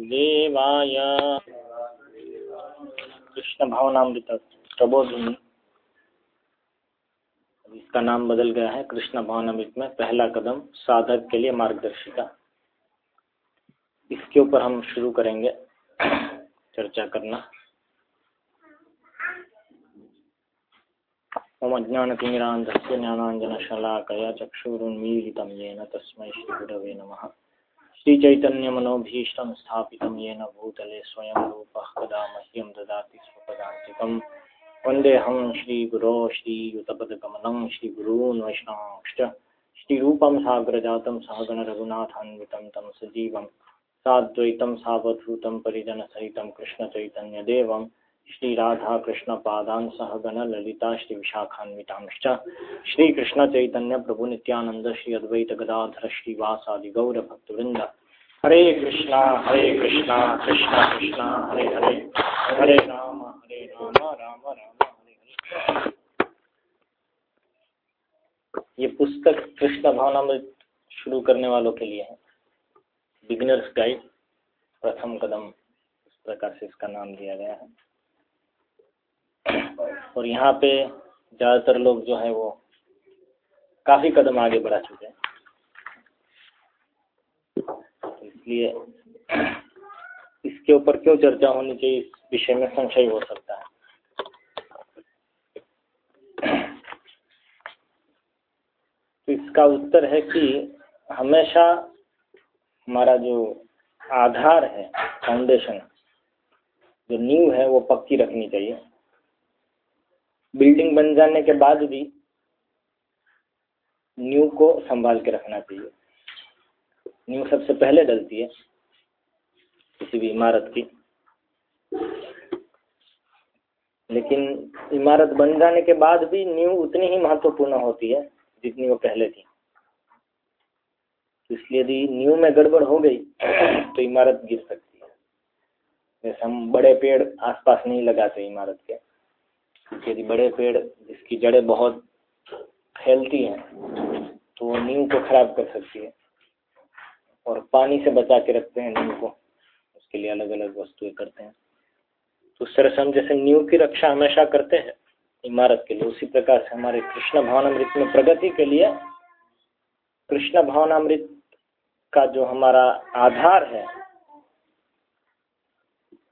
वासुदेवाय कृष्ण भावनामृत प्रबोधिनी। इसका नाम बदल गया है कृष्ण भावनामृत में पहला कदम साधक के लिए मार्गदर्शिका। इसके ऊपर हम शुरू करेंगे चर्चा करना। मम अज्ञानतिमिरान्धस्य ज्ञानाञ्जनशलाकया चक्षुरुन्मीलितं येन तस्मै श्रीगुरवे नमः। श्रीचैतन्यमनोभीष्टं स्थापितं येन भूतले स्वयं रूपः कदा मह्यं ददाति स्वपदान्तिकं वन्देऽहं श्रीगुरो श्रीयुतपदकमलं श्रीगुरून् वैष्णवांश्च श्रीरूपं साग्रजातं सहगणरघुनाथान्वितं तं सजीवं। साद्वैतं सावधूतं परिजनसहितं कृष्णचैतन्यदेवं। श्रीराधाकृष्णपादान् सहगण ललिता श्रीविशाखान्वितांश्च श्रीकृष्णचैतन्यप्रभुनित्यानन्द श्री अद्वैतगदाधर श्रीवासादिगौरभक्तवृन्द हरे कृष्णा हरे कृष्णा कृष्णा कृष्णा, हरे हरे। हरे राम हरे राम राम राम, हरे हरे। ये पुस्तक कृष्ण भावनामृत शुरू करने वालों के लिए है। बिगिनर्स गाइड प्रथम कदम, इस प्रकार से इसका नाम दिया गया है। और यहाँ पे ज़्यादातर लोग जो है वो काफ़ी कदम आगे बढ़ा चुके हैं। इसलिए इसके ऊपर क्यों चर्चा होनी चाहिए, इस विषय में संशय हो सकता है। तो इसका उत्तर है कि हमेशा हमारा जो आधार है फाउंडेशन जो नींव है, वो पक्की रखनी चाहिए। बिल्डिंग बन जाने के बाद भी नींव को संभाल के रखना चाहिए। नींव सबसे पहले डलती है किसी भी इमारत की। लेकिन इमारत बन जाने के बाद भी नींव उतनी ही महत्वपूर्ण होती है जितनी वो पहले थी। इसलिए यदि नींव में गड़बड़ हो गई तो इमारत गिर सकती है। जैसे हम बड़े पेड़ आसपास नहीं लगाते इमारत के। यदि बड़े पेड़ जिसकी जड़ें बहुत फैलती हैं तो वो नींव को खराब कर सकती है। और पानी से बचा के रखते हैं नींव को। उसके लिए अलग अलग वस्तुएँ करते हैं। तो उस तरह से हम जैसे नींव की रक्षा हमेशा करते हैं, इमारत के लिए। उसी प्रकार से हमारे कृष्ण भावनामृत में प्रगति के लिए कृष्ण भावनामृत का जो हमारा आधार है,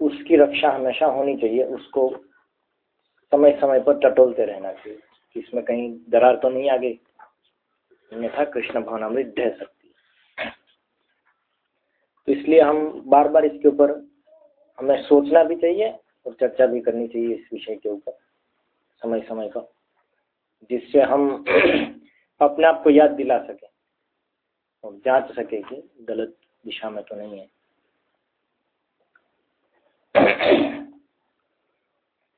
उसकी रक्षा हमेशा होनी चाहिए। उसको समय समय पर टटोलते रहना चाहिए कि इसमें कहीं दरार तो नहीं आ गई अन्यथा कृष्ण भावनामृत ढह सकती है। तो इसलिए हम बार बार इसके ऊपर, हमें सोचना भी चाहिए और चर्चा भी करनी चाहिए इस विषय के ऊपर समय समय पर, जिससे हम अपने आप को याद दिला सके और जाँच सके कि गलत दिशा में तो नहीं है।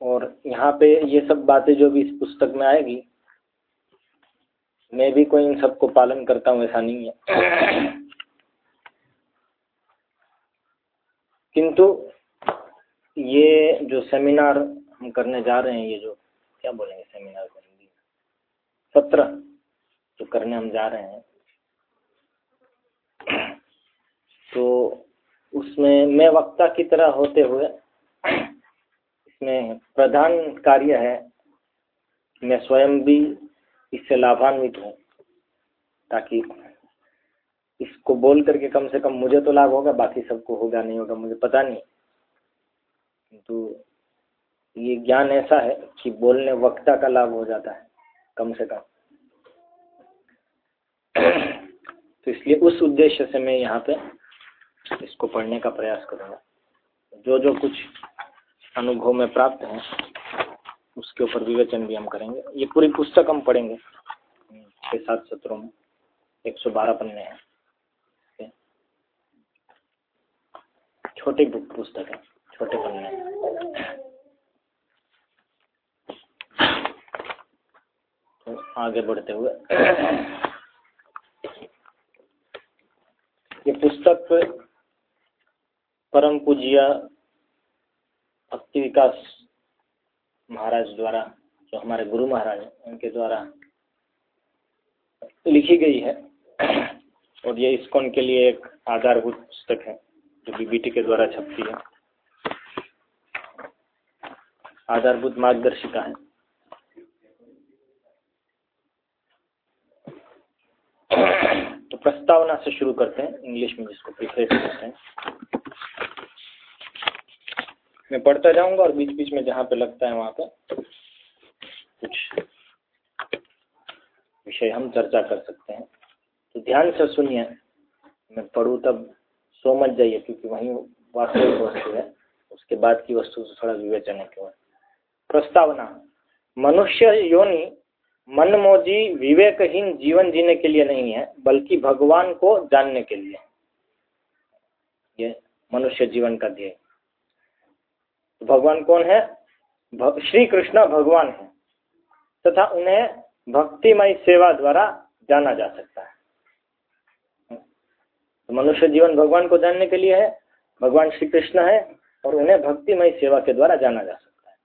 और यहाँ पे ये सब बातें जो भी इस पुस्तक में आएगी, मैं भी कोई इन सबको पालन करता हूँ, ऐसा नहीं है। किंतु ये जो सेमिनार हम करने जा रहे हैं, ये जो, क्या बोलेंगे, सेमिनार को हिंदी में सत्र जो करने हम जा रहे हैं तो उसमें मैं वक्ता की तरह होते हुए इसमें प्रधान कार्य है, मैं स्वयं भी इससे लाभान्वित हूँ, ताकि इसको बोल करके कम से कम मुझे तो लाभ होगा, बाकी सबको होगा, नहीं होगा, मुझे पता नहीं। तो ये ज्ञान ऐसा है कि बोलने वक्ता का लाभ हो जाता है, कम से कम। तो इसलिए उस उद्देश्य से मैं यहाँ पे इसको पढ़ने का प्रयास करूँगा। जो जो कुछ अनुभव में प्राप्त है, उसके ऊपर विवेचन भी हम करेंगे। ये पूरी पुस्तक हम पढ़ेंगे छः सात सत्रों में, एक सौ बारह पन्ने हैं। छोटी बुक पुस्तक है, छोटे पन्ने। तो आगे बढ़ते हुए, ये पुस्तक परम पूज्य भक्ति विकास महाराज द्वारा, जो हमारे गुरु महाराज हैं, उनके द्वारा लिखी गई है। और ये इसकोन के लिए एक आधारभूत पुस्तक है, जो बीबीटी के द्वारा छपती है। आधारभूत मार्गदर्शिका है। तो प्रस्तावना से शुरू करते हैं, इंग्लिश में जिसको प्रिफेस करते हैं। मैं पढ़ता जाऊँगा और बीच बीच में जहाँ पे लगता है वहाँ पे कुछ विषय हम चर्चा कर सकते हैं। तो ध्यान से सुनिए, मैं पढ़ूँ तब सो मत जाइए, क्योंकि वहीं वास्तविक वस्तु है। उसके बाद की वस्तु से थोड़ा विवेचन है केवल प्रस्तावना, मनुष्य योनि मनमोजी विवेकहीन जीवन जीने के लिए नहीं है, बल्कि भगवान को जानने के लिए। ये मनुष्य जीवन का ध्येय। भगवान कौन है? श्री कृष्ण भगवान है। तथा उन्हें भक्तिमय सेवा द्वारा जाना जा सकता है। तो मनुष्य जीवन भगवान को जानने के लिए है, भगवान श्री कृष्ण है, और उन्हें भक्तिमय सेवा के द्वारा जाना जा सकता है।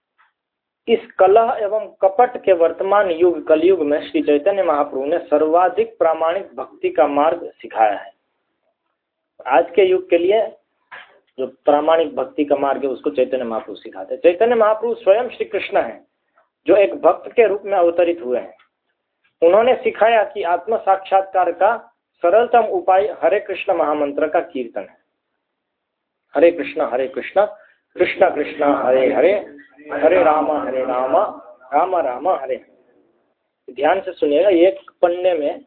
इस कलह एवं कपट के वर्तमान युग, कलयुग में श्री चैतन्य महाप्रभु ने सर्वाधिक प्रामाणिक भक्ति का मार्ग सिखाया है। आज के युग के लिए जो प्रामाणिक भक्ति का मार्ग है, उसको चैतन्य महाप्रभु सिखाते हैं। चैतन्य महाप्रभु स्वयं श्री कृष्ण है, जो एक भक्त के रूप में अवतरित हुए हैं। उन्होंने सिखाया कि आत्म साक्षात्कार का सरलतम उपाय हरे कृष्ण महामंत्र का कीर्तन है। हरे कृष्ण हरे कृष्ण कृष्ण कृष्ण, हरे हरे हरे राम हरे राम राम राम, हरे। ध्यान से सुनिएगा, एक पन्ने में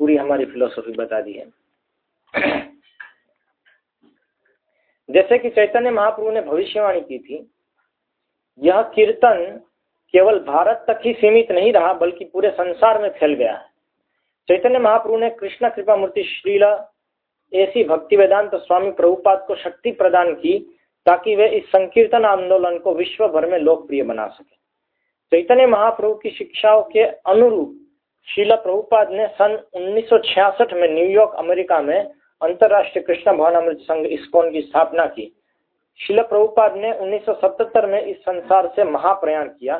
पूरी हमारी फिलोसफी बता दी है। जैसे कि चैतन्य महाप्रभु ने भविष्यवाणी की थी, यह कीर्तन केवल भारत तक ही सीमित नहीं रहा, बल्कि पूरे संसार में फैल गया है। चैतन्य महाप्रभु ने कृष्ण कृपा मूर्ति श्रीला ऐसी भक्ति वेदांत स्वामी प्रभुपाद को शक्ति प्रदान की, ताकि वे इस संकीर्तन आंदोलन को विश्व भर में लोकप्रिय बना सके। चैतन्य महाप्रभु की शिक्षाओं के अनुरूप शीला प्रभुपाद ने सन 1966 में न्यूयॉर्क, अमेरिका में अंतर्राष्ट्रीय कृष्ण भवनामृत संघ इस्कॉन की स्थापना की। शिला प्रभुपाद ने 1977 में इस संसार से महाप्रयाण किया,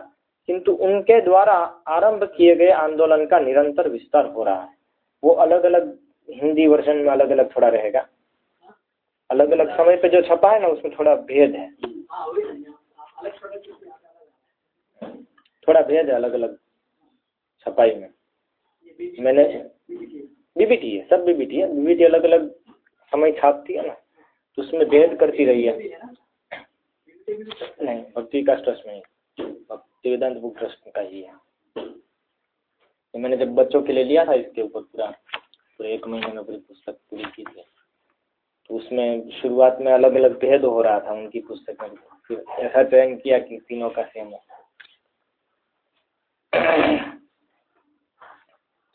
किंतु उनके द्वारा आरंभ किए गए आंदोलन का निरंतर विस्तार हो रहा है। वो अलग अलग हिंदी वर्जन में अलग अलग थोड़ा रहेगा। अलग अलग समय पे जो छपा है ना, उसमें थोड़ा भेद है। थोड़ा भेद है अलग अलग छपाई में। मैंने बीबीटी है, सब बीबीटी है। बीबीटी अलग अलग समय छापती है ना तो उसमें भेद करती रही है। नहीं, भक्ति विकास ट्रस्ट में भक्ति वेदांत बुक ट्रस्ट का ही है। तो मैंने जब बच्चों के लिए लिया था इसके ऊपर पूरा, पूरे एक महीने में पूरी पुस्तक पूरी की थी। तो उसमें शुरुआत में अलग अलग भेद हो रहा था उनकी पुस्तक में। फिर ऐसा चयन किया कि तीनों का सेम हो।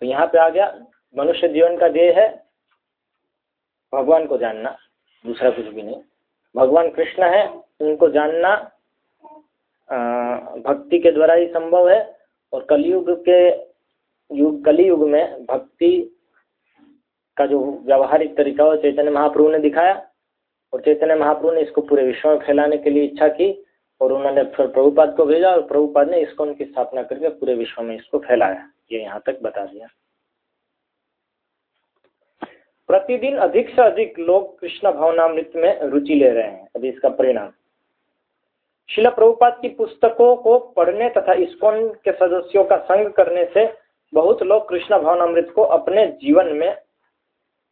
तो यहाँ पे आ गया मनुष्य जीवन का ध्येय है, भगवान को जानना, दूसरा कुछ भी नहीं। भगवान कृष्ण है, उनको जानना भक्ति के द्वारा ही संभव है, और कलयुग के युग कली युग में भक्ति का जो व्यवहारिक तरीका हो चैतन्य महाप्रभु ने दिखाया, और चैतन्य महाप्रभु ने इसको पूरे विश्व में फैलाने के लिए इच्छा की, और उन्होंने फिर प्रभुपाद को भेजा, और प्रभुपाद ने इसको उनकी स्थापना करके पूरे विश्व में इसको फैलाया। ये यहाँ तक बता दिया। प्रतिदिन अधिक से अधिक लोग कृष्ण भावनामृत में रुचि ले रहे हैं। अभी इसका परिणाम। शिला प्रभुपाद की पुस्तकों को पढ़ने तथा इस्कॉन के सदस्यों का संग करने से बहुत लोग कृष्ण भावनामृत को अपने जीवन में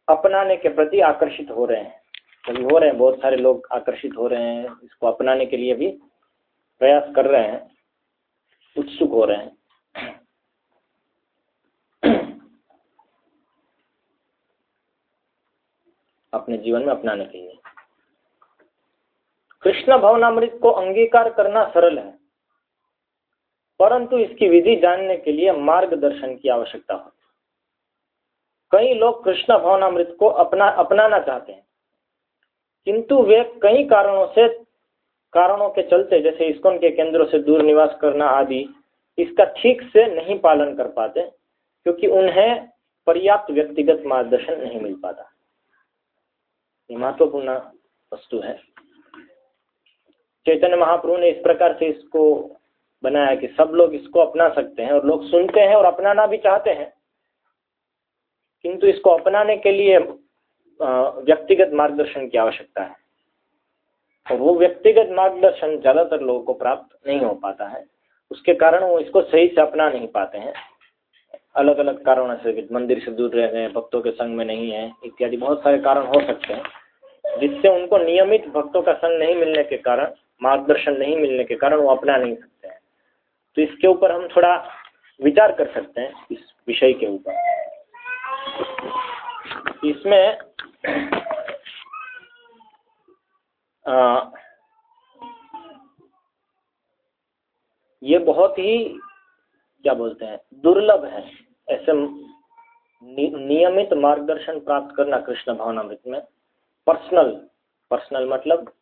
अपनाने के प्रति आकर्षित हो रहे हैं। अभी हो रहे हैं, बहुत सारे लोग आकर्षित हो रहे हैं। इसको अपनाने के लिए भी प्रयास कर रहे हैं। उत्सुक हो रहे हैं। अपने जीवन में अपनाने के लिए। कृष्ण भवनामृत को अंगीकार करना सरल है, परंतु इसकी विधि जानने के लिए मार्गदर्शन की आवश्यकता होती कई लोग कृष्ण भवनामृत को अपना, अपनाना चाहते हैं, किंतु वे कई कारणों से, कारणों के चलते, जैसे इसकोन के केंद्रों से दूर निवास करना आदि, इसका ठीक से नहीं पालन कर पाते, क्योंकि उन्हें पर्याप्त व्यक्तिगत मार्गदर्शन नहीं मिल पाता। ये महत्वपूर्ण वस्तु है। चैतन्य महाप्रभु ने इस प्रकार से इसको बनाया कि सब लोग इसको अपना सकते हैं और लोग सुनते हैं और अपनाना भी चाहते हैं। किंतु इसको अपनाने के लिए व्यक्तिगत मार्गदर्शन की आवश्यकता है। और वो व्यक्तिगत मार्गदर्शन ज़्यादातर लोगों को प्राप्त नहीं हो पाता है। उसके कारण वो इसको सही से अपना नहीं पाते हैं। अलग अलग कारणों से मंदिर से दूर रह हैं भक्तों के संग में नहीं है इत्यादि बहुत सारे कारण हो सकते हैं जिससे उनको नियमित भक्तों का संग नहीं मिलने के कारण मार्गदर्शन नहीं मिलने के कारण वो अपना नहीं सकते हैं। तो इसके ऊपर हम थोड़ा विचार कर सकते हैं इस विषय के ऊपर। इसमें आ, ये बहुत ही क्या बोलते हैं, दुर्लभ है। ऐसे नियमित मार्गदर्शन प्राप्त करना कृष्ण भावनामृत में। पर्सनल पर्सनल मतलब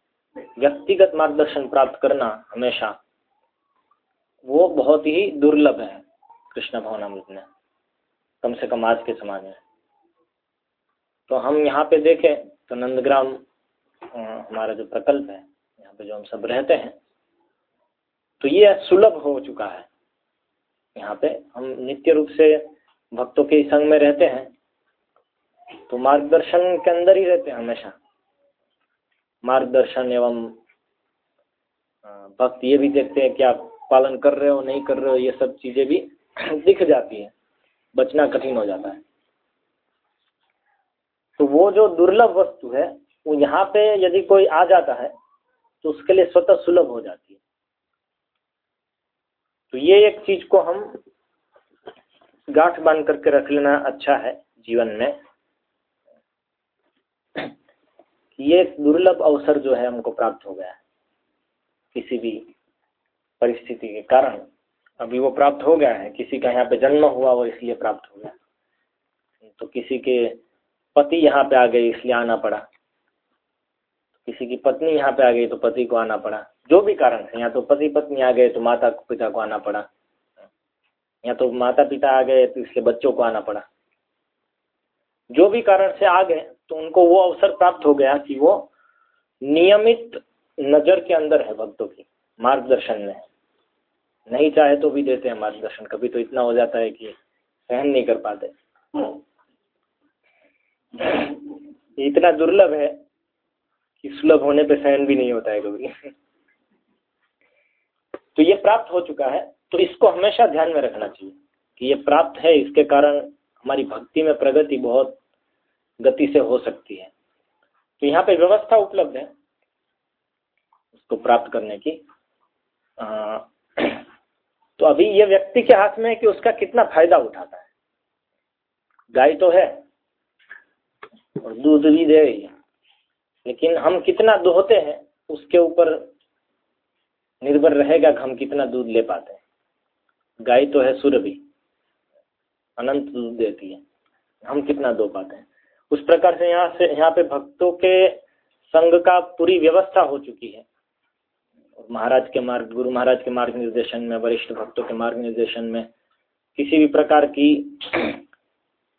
व्यक्तिगत मार्गदर्शन प्राप्त करना हमेशा। वो बहुत ही दुर्लभ है कृष्ण भावनामृत में, कम से कम आज के समाज में। तो हम यहाँ पे देखें तो नंदग्राम हमारा जो प्रकल्प है, यहाँ पे जो हम सब रहते हैं तो ये सुलभ हो चुका है। यहाँ पे हम नित्य रूप से भक्तों के संग में रहते हैं तो मार्गदर्शन के अंदर ही रहते हैं हमेशा। मार्गदर्शन एवं भक्त ये भी देखते हैं कि आप पालन कर रहे हो, नहीं कर रहे हो, ये सब चीज़ें भी दिख जाती है, बचना कठिन हो जाता है। तो वो जो दुर्लभ वस्तु है, वो यहाँ पे यदि कोई आ जाता है तो उसके लिए स्वतः सुलभ हो जाती है। तो ये एक चीज़ को हम गांठ बाँध करके रख लेना अच्छा है जीवन में। ये दुर्लभ अवसर जो है हमको प्राप्त हो गया किसी भी परिस्थिति के कारण। अभी वो प्राप्त हो गया है, किसी का यहाँ पे जन्म हुआ वो इसलिए प्राप्त हो गया। तो किसी के पति यहाँ पे आ गए, इसलिए आना पड़ा। किसी की पत्नी यहाँ पे आ गई तो पति को आना पड़ा। जो भी कारण है, यहाँ तो पति पत्नी आ गए तो माता पिता को आना पड़ा। या तो माता पिता आ गए तो इसलिए बच्चों को आना पड़ा। जो भी कारण से आ गए तो उनको वो अवसर प्राप्त हो गया कि वो नियमित नज़र के अंदर है भक्तों की, मार्गदर्शन में। नहीं चाहे तो भी देते हैं मार्गदर्शन, कभी तो इतना हो जाता है कि सहन नहीं कर पाते। इतना दुर्लभ है कि सुलभ होने पे सहन भी नहीं होता है कभी। तो ये प्राप्त हो चुका है तो इसको हमेशा ध्यान में रखना चाहिए कि ये प्राप्त है इसके कारण हमारी भक्ति में प्रगति बहुत गति से हो सकती है। तो यहाँ पे व्यवस्था उपलब्ध है उसको प्राप्त करने की। आ, तो अभी ये व्यक्ति के हाथ में है कि उसका कितना फ़ायदा उठाता है। गाय तो है और दूध भी दे रही है। लेकिन हम कितना दोहते हैं, उसके ऊपर निर्भर रहेगा कि हम कितना दूध ले पाते हैं। गाय तो है सुरभि अनंत दूध देती है, हम कितना दो पाते हैं। उस प्रकार से यहाँ से, यहाँ पे भक्तों के संघ का पूरी व्यवस्था हो चुकी है। महाराज के मार्ग, गुरु महाराज के मार्ग निर्देशन में, वरिष्ठ भक्तों के मार्ग निर्देशन में किसी भी प्रकार की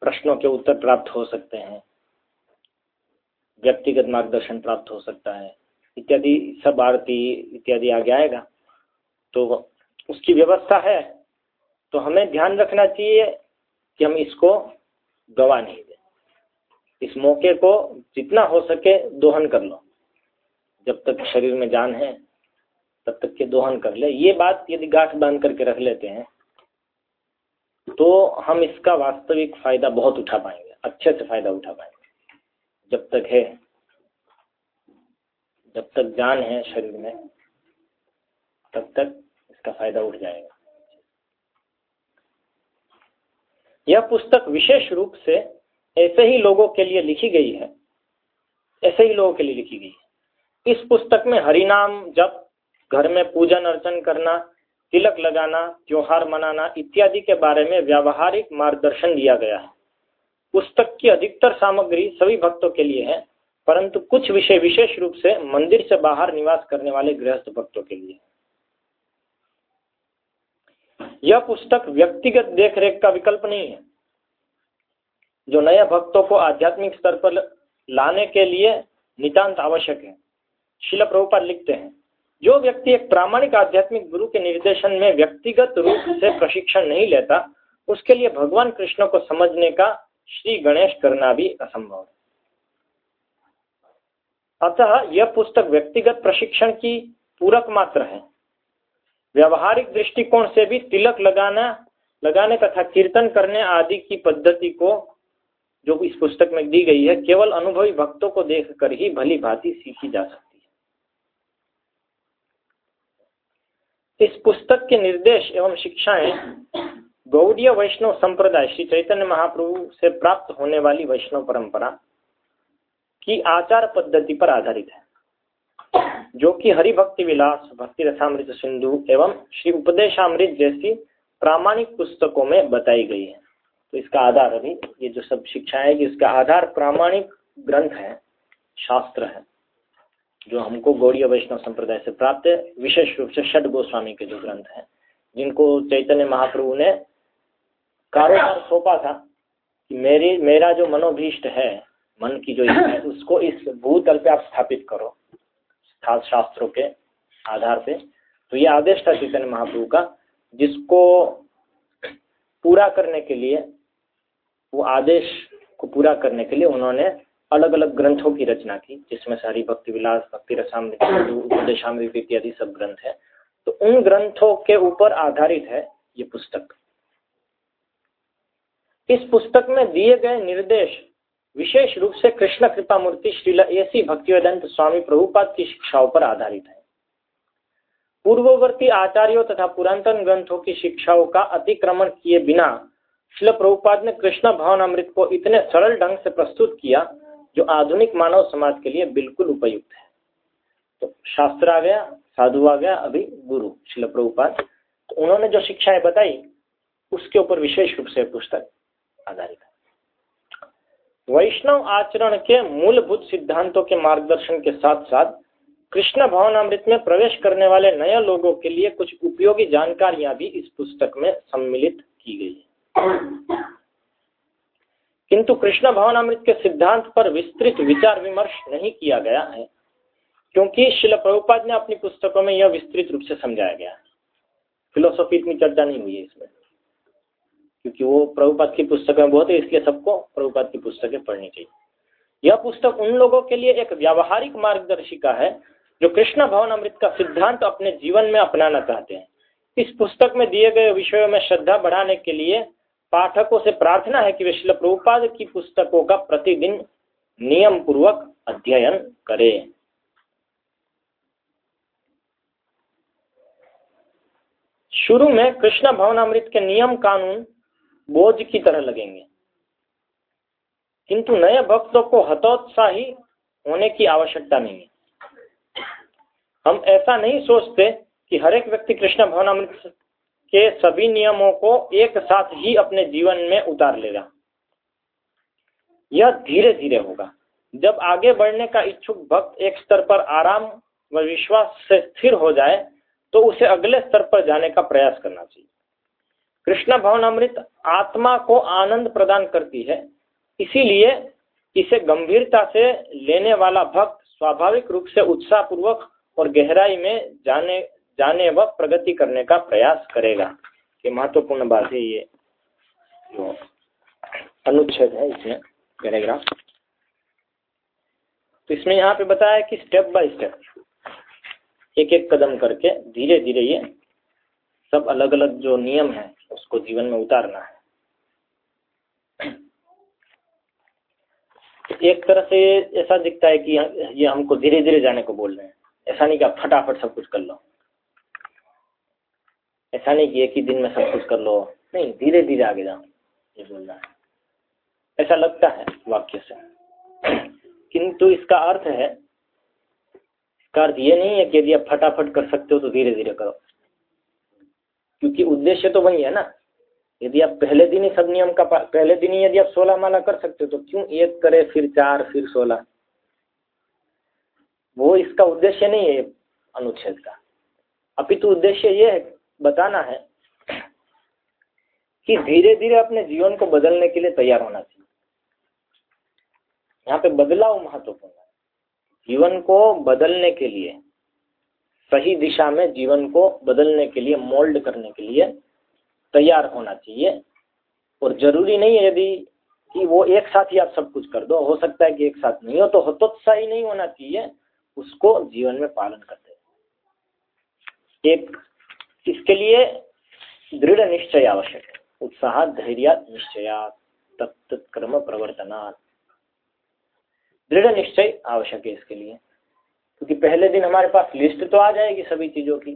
प्रश्नों के उत्तर प्राप्त हो सकते हैं। व्यक्तिगत मार्गदर्शन प्राप्त हो सकता है, इत्यादि सब आरती इत्यादि आगे आएगा। तो उसकी व्यवस्था है तो हमें ध्यान रखना चाहिए कि हम इसको गवा नहीं दें। इस मौके को जितना हो सके दोहन कर लो। जब तक शरीर में जान है, तब तक के दोहन कर ले। ये बात यदि गांठ बाँध करके रख लेते हैं तो हम इसका वास्तविक फ़ायदा बहुत उठा पाएँगे, अच्छे से फ़ायदा उठा पाएँगे। जब तक है, जब तक जान है शरीर में, तब तक इसका फ़ायदा उठ जाएगा। यह पुस्तक विशेष रूप से ऐसे ही लोगों के लिए लिखी गई है, ऐसे ही लोगों के लिए लिखी गई है। इस पुस्तक में हरिनाम जब घर में पूजन अर्चन करना, तिलक लगाना, त्योहार मनाना इत्यादि के बारे में व्यावहारिक मार्गदर्शन दिया गया है। पुस्तक की अधिकतर सामग्री सभी भक्तों के लिए है, परंतु कुछ विषय विशेष रूप से मंदिर से बाहर निवास करने वाले गृहस्थ भक्तों के लिए। यह पुस्तक व्यक्तिगत देखरेख का विकल्प नहीं है। जो नए भक्तों को आध्यात्मिक स्तर पर लाने के लिए नितांत आवश्यक है, शिल प्रभुपाद लिखते हैं, जो व्यक्ति एक प्रामाणिक आध्यात्मिक गुरु के निर्देशन में व्यक्तिगत रूप से प्रशिक्षण नहीं लेता, उसके लिए भगवान कृष्ण को समझने का श्री गणेश करना भी असंभव है। अतः यह पुस्तक व्यक्तिगत प्रशिक्षण की पूरक मात्र है। व्यवहारिक दृष्टिकोण से भी तिलक लगाना, लगाने तथा कीर्तन करने आदि की पद्धति को, जो इस पुस्तक में दी गई है, केवल अनुभवी भक्तों को देखकर ही भली भांति सीखी जा सकती है। इस पुस्तक के निर्देश एवं शिक्षाएँ गौड़ीय वैष्णव संप्रदाय, श्री चैतन्य महाप्रभु से प्राप्त होने वाली वैष्णव परंपरा की आचार पद्धति पर आधारित है, जो कि हरि भक्ति विलास, भक्ति रसामृत सिंधु एवं श्री उपदेशामृत जैसी प्रामाणिक पुस्तकों में बताई गई है। तो इसका आधार अभी, ये जो सब शिक्षा है इसका आधार प्रामाणिक ग्रंथ है, शास्त्र है, जो हमको गौड़ीय वैष्णव संप्रदाय से प्राप्त है। विशेष रूप से षड गोस्वामी के जो ग्रंथ हैं, जिनको चैतन्य महाप्रभु ने कारोबार सौंपा था कि मेरी मेरा जो मनोभीष्ट है मन की जो इच्छा है उसको इस भूतल पे आप स्थापित करो। शास्त्रों के आधार पे। तो ये आदेश था चैतन्य महाप्रभु का जिसको पूरा करने के लिए वो आदेश को पूरा करने के लिए उन्होंने अलग अलग ग्रंथों की रचना की जिसमें सारी भक्ति विलास भक्ति रसामृत उपदेशामृत इत्यादि सब ग्रंथ है। तो उन ग्रंथों के ऊपर आधारित है ये पुस्तक। इस पुस्तक में दिए गए निर्देश विशेष रूप से कृष्ण कृपा मूर्ति श्रीला ऐसी भक्तिवेदंत स्वामी प्रभुपाद की शिक्षाओं पर आधारित है। पूर्ववर्ती आचार्यों तथा पुरातन ग्रंथों की शिक्षाओं का अतिक्रमण किए बिना शिल प्रभुपाद ने कृष्ण भवन अमृत को इतने सरल ढंग से प्रस्तुत किया, जो आधुनिक मानव समाज के लिए बिल्कुल उपयुक्त है। तो शास्त्र आ गया, साधु आ गया, अभी गुरु शिल प्रभुपाद। तो उन्होंने जो शिक्षाएँ बताई, उसके ऊपर विशेष रूप से पुस्तक आधारित वैष्णव आचरण के मूलभूत सिद्धांतों के मार्गदर्शन के साथ साथ कृष्ण भवन अमृत में प्रवेश करने वाले नए लोगों के लिए कुछ उपयोगी जानकारियाँ भी इस पुस्तक में सम्मिलित की गई किंतु कृष्ण भवन अमृत के सिद्धांत पर विस्तृत विचार विमर्श नहीं किया गया है, क्योंकि शिल प्रभुपाद ने अपनी पुस्तकों में यह विस्तृत रूप से समझाया गया। फिलोसॉफी इतनी चर्चा नहीं हुई है इसमें। क्योंकि वो प्रभुपाद की पुस्तकें बहुत है इसलिए सबको प्रभुपाद की पुस्तकें पढ़नी चाहिए। यह पुस्तक उन लोगों के लिए एक व्यावहारिक मार्गदर्शिका है, जो कृष्ण भवन अमृत का सिद्धांत अपने जीवन में अपनाना चाहते हैं। इस पुस्तक में दिए गए विषयों में श्रद्धा बढ़ाने के लिए पाठकों से प्रार्थना है कि वे शिल प्रभुपाद की पुस्तकों का प्रतिदिन नियम पूर्वक अध्ययन करें। शुरू में कृष्ण भवन अमृत के नियम कानून बोझ की तरह लगेंगे। किंतु नए भक्तों को हतोत्साही होने की आवश्यकता नहीं है। हम ऐसा नहीं सोचते कि हर एक व्यक्ति कृष्ण भवनामृत के सभी नियमों को एक साथ ही अपने जीवन में उतार लेगा। यह धीरे धीरे होगा। जब आगे बढ़ने का इच्छुक भक्त एक स्तर पर आराम व विश्वास से स्थिर हो जाए तो उसे अगले स्तर पर जाने का प्रयास करना चाहिए। कृष्ण भवन अमृत आत्मा को आनंद प्रदान करती है। इसीलिए इसे गंभीरता से लेने वाला भक्त स्वाभाविक रूप से उत्साहपूर्वक और गहराई में जाने जाने व प्रगति करने का प्रयास करेगा। ये महत्वपूर्ण बात है ये। जो अनुच्छेद है इसमें पैराग्राफ। तो इसमें यहाँ पे बताया कि स्टेप बाय स्टेप एक एक कदम करके धीरे धीरे ये सब अलग अलग जो नियम है उसको जीवन में उतारना है। एक तरह से ऐसा दिखता है कि ये हमको धीरे धीरे जाने को बोल रहे हैं। ऐसा नहीं कि आप फटाफट सब कुछ कर लो। ऐसा नहीं कि एक ही दिन में सब कुछ कर लो। नहीं धीरे धीरे आगे जाओ, ये बोल रहा है। ऐसा लगता है वाक्य से। किंतु इसका अर्थ है, इसका अर्थ ये नहीं है कि यदि आप फटाफट कर सकते हो तो धीरे धीरे करो। क्योंकि उद्देश्य तो वही है ना। यदि आप पहले दिन ही सब नियम का पहले दिन ही यदि आप सोलह माला कर सकते हो तो क्यों एक करे फिर चार, फिर सोलह? वो इसका उद्देश्य नहीं है अनुच्छेद का। अपितु उद्देश्य ये है, बताना है कि धीरे धीरे अपने जीवन को बदलने के लिए तैयार होना चाहिए। यहाँ पे बदलाव महत्वपूर्ण है। जीवन को बदलने के लिए सही दिशा में जीवन को बदलने के लिए मोल्ड करने के लिए तैयार होना चाहिए। और ज़रूरी नहीं है यदि कि वो एक साथ ही आप सब कुछ कर दो, हो सकता है कि एक साथ नहीं हो तो हतोत्साही नहीं होना चाहिए, उसको जीवन में पालन करते एक, इसके लिए दृढ़ निश्चय आवश्यक है। उत्साह, धैर्य, निश्चया तत्क्रम प्रवर्तना दृढ़ निश्चय आवश्यक है इसके लिए। क्योंकि पहले दिन हमारे पास लिस्ट तो आ जाएगी सभी चीज़ों की।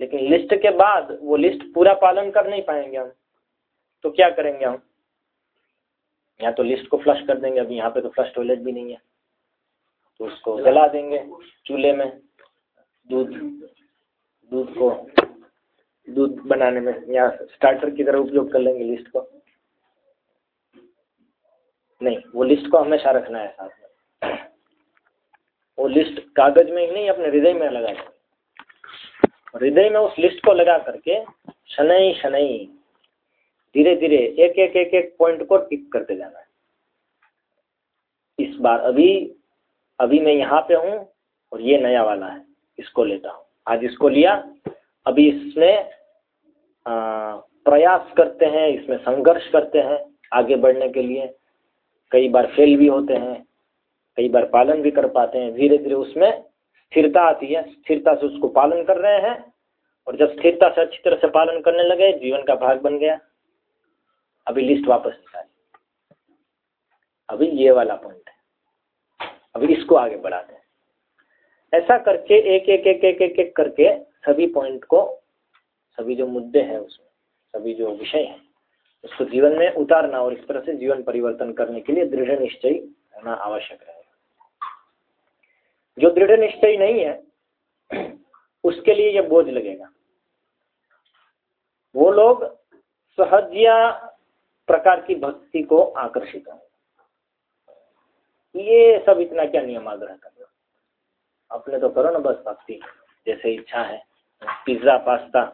लेकिन लिस्ट के बाद वो लिस्ट पूरा पालन कर नहीं पाएँगे हम। तो क्या करेंगे हम? या तो लिस्ट को फ्लश कर देंगे, अभी यहाँ पे तो फ्लश टॉयलेट भी नहीं है। तो उसको जला देंगे चूल्हे में दूध दूध को दूध बनाने में, या स्टार्टर की तरह उपयोग कर लेंगे लिस्ट को। नहीं, वो लिस्ट को हमेशा रखना है साथ में। वो लिस्ट कागज़ में ही नहीं, अपने हृदय में लगा दें। हृदय में उस लिस्ट को लगा करके शनई शनई धीरे धीरे एक एक एक एक पॉइंट को टिक करते जाना है। इस बार अभी अभी मैं यहाँ पे हूँ और ये नया वाला है, इसको लेता हूँ। आज इसको लिया, अभी इसमें प्रयास करते हैं, इसमें संघर्ष करते हैं आगे बढ़ने के लिए। कई बार फेल भी होते हैं। कई बार पालन भी कर पाते हैं। धीरे धीरे उसमें स्थिरता आती है। स्थिरता से उसको पालन कर रहे हैं और जब स्थिरता से अच्छी तरह से पालन करने लगे, जीवन का भाग बन गया। अभी लिस्ट वापस निकाली। अभी ये वाला पॉइंट है। अभी इसको आगे बढ़ाते हैं। ऐसा करके एक एक एक एक एक एक करके सभी पॉइंट को, सभी जो मुद्दे हैं उसमें, सभी जो विषय हैं, उसको जीवन में उतारना और इस तरह से जीवन परिवर्तन करने के लिए दृढ़ निश्चय होना आवश्यक है। जो दृढ़ निश्चय नहीं है, उसके लिए यह बोझ लगेगा। वो लोग सहजिया प्रकार की भक्ति को आकर्षित हो ये सब इतना क्या नियम आग्रह कर अपने तो करो ना बस भक्ति, जैसे इच्छा है। पिज़्ज़ा, पास्ता,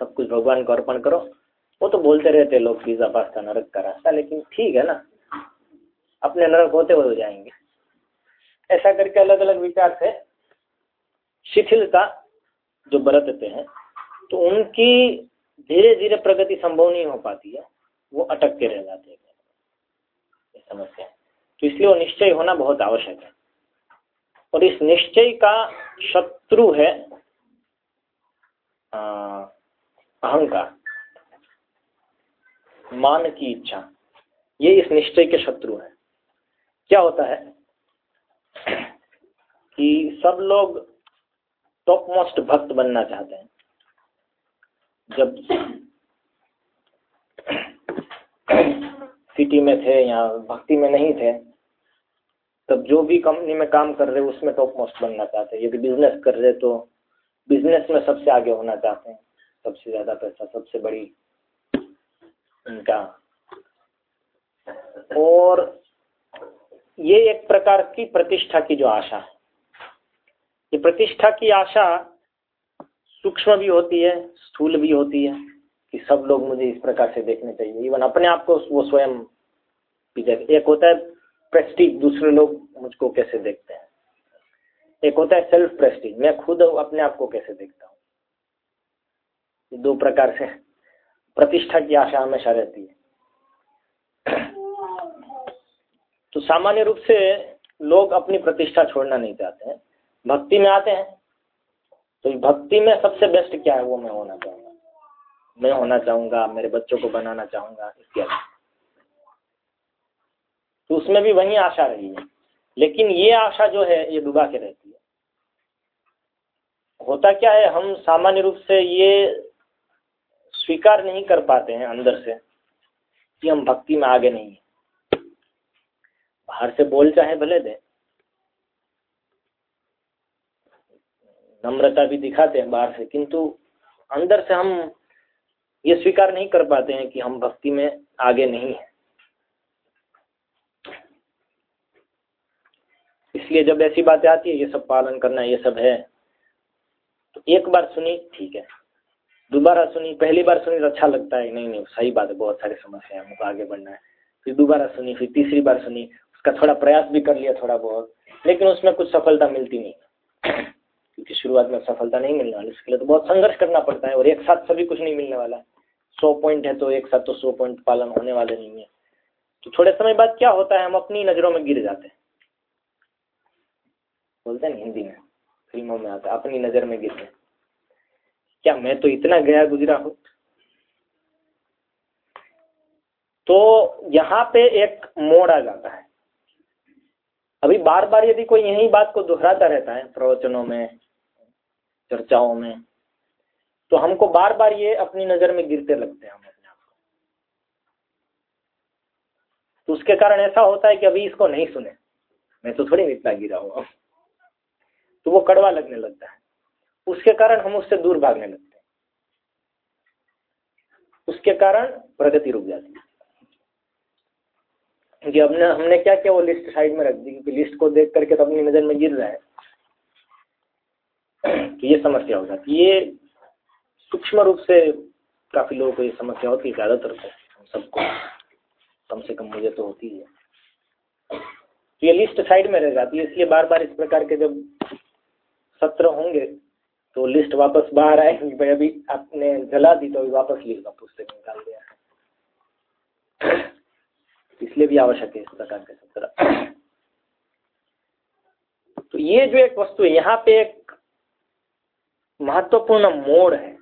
सब कुछ भगवान को अर्पण करो। वो तो बोलते रहते लोग पिज़्ज़ा, पास्ता नरक का रास्ता, लेकिन ठीक है ना। अपने नरक होते हुए हो जाएँगे। ऐसा करके अलग अलग विचार से शिथिलता जो बरतते हैं तो उनकी धीरे धीरे प्रगति संभव नहीं हो पाती है। वो अटक के रह जाते हैं। समस्या तो इसलिए वो निश्चय होना बहुत आवश्यक है। और इस निश्चय का शत्रु है अहंकार। मान की इच्छा। ये इस निश्चय के शत्रु है। क्या होता है? कि सब लोग टॉप मोस्ट भक्त बनना चाहते हैं। जब सिटी में थे या भक्ति में नहीं थे, तब जो भी कंपनी में काम कर रहे, उसमें टॉप मोस्ट बनना चाहते हैं। यदि बिज़नेस कर रहे तो बिज़नेस में सबसे आगे होना चाहते हैं। सबसे ज़्यादा पैसा, सबसे बड़ी उनका। और ये एक प्रकार की प्रतिष्ठा की जो आशा है। ये प्रतिष्ठा की आशा सूक्ष्म भी होती है, स्थूल भी होती है कि सब लोग मुझे इस प्रकार से देखने चाहिए। इवन अपने आप को वो स्वयं एक होता है प्रेस्टीज दूसरे लोग मुझको कैसे देखते हैं? एक होता है सेल्फ प्रेस्टीज मैं खुद अपने आप को कैसे देखता हूँ? दो प्रकार से प्रतिष्ठा की आशा हमेशा रहती है। तो सामान्य रूप से लोग अपनी प्रतिष्ठा छोड़ना नहीं चाहते हैं। भक्ति में आते हैं। तो भक्ति में सबसे बेस्ट क्या है वो मैं होना चाहूँगा। मैं होना चाहूँगा, मेरे बच्चों को बनाना चाहूँगा, इत्यादि। तो उसमें भी वही आशा रही है। लेकिन ये आशा जो है, ये डुबा के रहती है। होता क्या है, हम सामान्य रूप से ये स्वीकार नहीं कर पाते हैं अंदर से कि हम भक्ति में आगे नहीं है। बाहर से बोल चाहे भले दे नम्रता भी दिखाते हैं बाहर से, किंतु अंदर से हम ये स्वीकार नहीं कर पाते हैं कि हम भक्ति में आगे नहीं है। इसलिए जब ऐसी बातें आती है, ये सब पालन करना, ये सब है तो एक बार सुनी ठीक है। दोबारा सुनी पहली बार सुनी तो अच्छा लगता है। नहीं नहीं, सही बात है, बहुत सारी समस्या है, हमको आगे बढ़ना है। फिर दोबारा सुनी फिर तीसरी बार सुनी उसका थोड़ा प्रयास भी कर लिया थोड़ा बहुत, लेकिन उसमें कुछ सफलता मिलती नहीं। क्योंकि शुरुआत में सफलता नहीं मिलने वाली, इसके लिए तो बहुत संघर्ष करना पड़ता है और एक साथ सभी कुछ नहीं मिलने वाला। सौ पॉइंट है तो एक साथ तो सौ पॉइंट पालन होने वाले नहीं है। तो थोड़े समय बाद क्या होता है, हम अपनी नज़रों में गिर जाते हैं। बोलते हैं हिंदी में, फ़िल्मों में आता है, अपनी नज़र में गिरते क्या मैं तो इतना गया गुजरा हूँ? तो यहाँ पे एक मोड़ आ जाता है। अभी बार बार यदि कोई यही बात को दोहराता रहता है, प्रवचनों में चर्चाओं में। तो हमको बार बार ये अपनी नज़र में गिरते लगते हैं हम अपने आप को। तो उसके कारण ऐसा होता है कि अभी इसको नहीं सुने। मैं तो थोड़ी इतना गिरा हुआ तो वो कड़वा लगने लगता है। उसके कारण हम उससे दूर भागने लगते हैं। उसके कारण प्रगति रुक जाती है। क्योंकि हमने हमने क्या किया वो लिस्ट साइड में रख दी? क्योंकि लिस्ट को देख करके तो अपनी नज़र में गिर रहा है। तो ये समस्या हो जाती है। ये सूक्ष्म रूप से काफ़ी लोगों को ये समस्या होती है, ज़्यादातर को हम सबको, कम से कम मुझे तो होती है। तो ये लिस्ट साइड में रह जाती है, इसलिए बार बार इस प्रकार के जब सत्र होंगे तो लिस्ट वापस बाहर आए भाई, अभी आपने जला दी तो अभी वापस लिखा पुस्तक निकाल दिया इसलिए भी आवश्यक है इस प्रकार के सत्र। तो ये जो एक वस्तु है, यहाँ पे एक महत्वपूर्ण मोड़ है।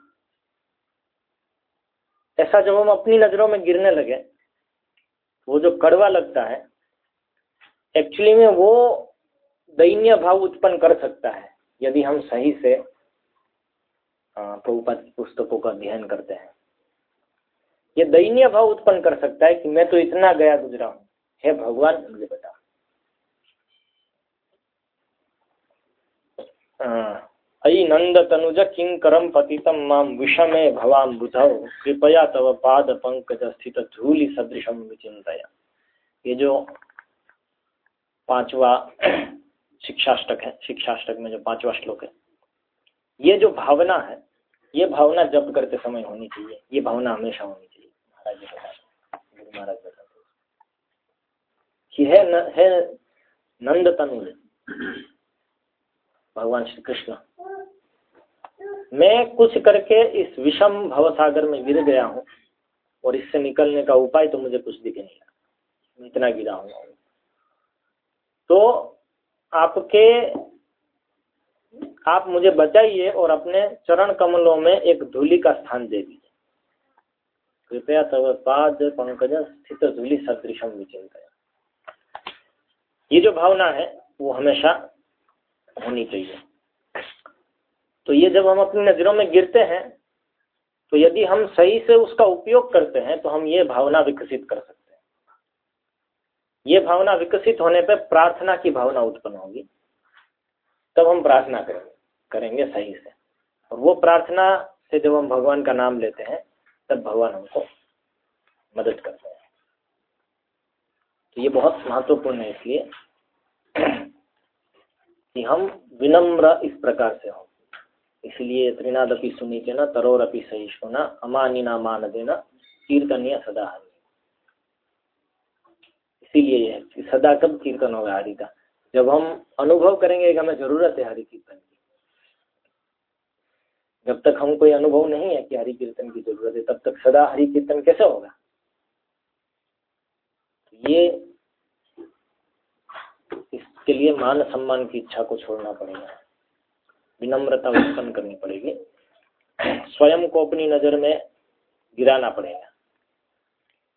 ऐसा जब हम अपनी नज़रों में गिरने लगे, वो जो कड़वा लगता है एक्चुअली में वो दैन्य भाव उत्पन्न कर सकता है, यदि हम सही से प्रभुपाद की पुस्तकों का अध्ययन करते हैं। ये दैन्य भाव उत्पन्न कर सकता है कि मैं तो इतना गया गुजरा हूँ। हे भगवान, मुझे बता। अयि नंद तनुज किंकरम पतितम माम विषमे भवाम बुधौ। कृपया तव पाद पंकज स्थित धूलि सदृशम विचिंतया ये जो पांचवा शिक्षाष्टक है शिक्षाष्टक में जो पांचवा श्लोक है ये जो भावना है ये भावना जप करते समय होनी चाहिए ये भावना हमेशा होनी चाहिए। महाराज जी बताते गुरु महाराज बताते कि है न, है नंद तनुज। भगवान श्री कृष्ण मैं कुछ करके इस विषम भवसागर में गिर गया हूँ, और इससे निकलने का उपाय तो मुझे कुछ दिखे नहीं मैं इतना गिरा हूँ। तो आपके, आप मुझे बचाइए और अपने चरण कमलों में एक धूलि का स्थान दे दीजिए। कृपया तब पाद पंकज, स्थित धूलि सदृशम विचिंत ये जो भावना है, वो हमेशा होनी चाहिए। तो ये जब हम अपनी नज़रों में गिरते हैं तो यदि हम सही से उसका उपयोग करते हैं तो हम ये भावना विकसित कर सकते हैं। ये भावना विकसित होने पर प्रार्थना की भावना उत्पन्न होगी। तब हम प्रार्थना करेंगे करेंगे सही से। और वो प्रार्थना से जब हम भगवान का नाम लेते हैं, तब भगवान हमको मदद करते हैं। तो ये बहुत महत्वपूर्ण है इसलिए कि हम विनम्र इस प्रकार से हों। इसलिए सुनी के न तरोरपि सहिष्णुना, अमानिना मान देना कीर्तनीय सदा हरि। इसीलिए ये सदा कब कीर्तन होगा हरि का? जब हम अनुभव करेंगे कि हमें ज़रूरत है हरि कीर्तन की। जब तक हम कोई अनुभव नहीं है कि हरि कीर्तन की ज़रूरत है, तब तक सदा हरि कीर्तन कैसे होगा? तो ये इसके लिए मान सम्मान की इच्छा को छोड़ना पड़ेगा। विनम्रता उत्पन्न करनी पड़ेगी। स्वयं को अपनी नज़र में गिराना पड़ेगा।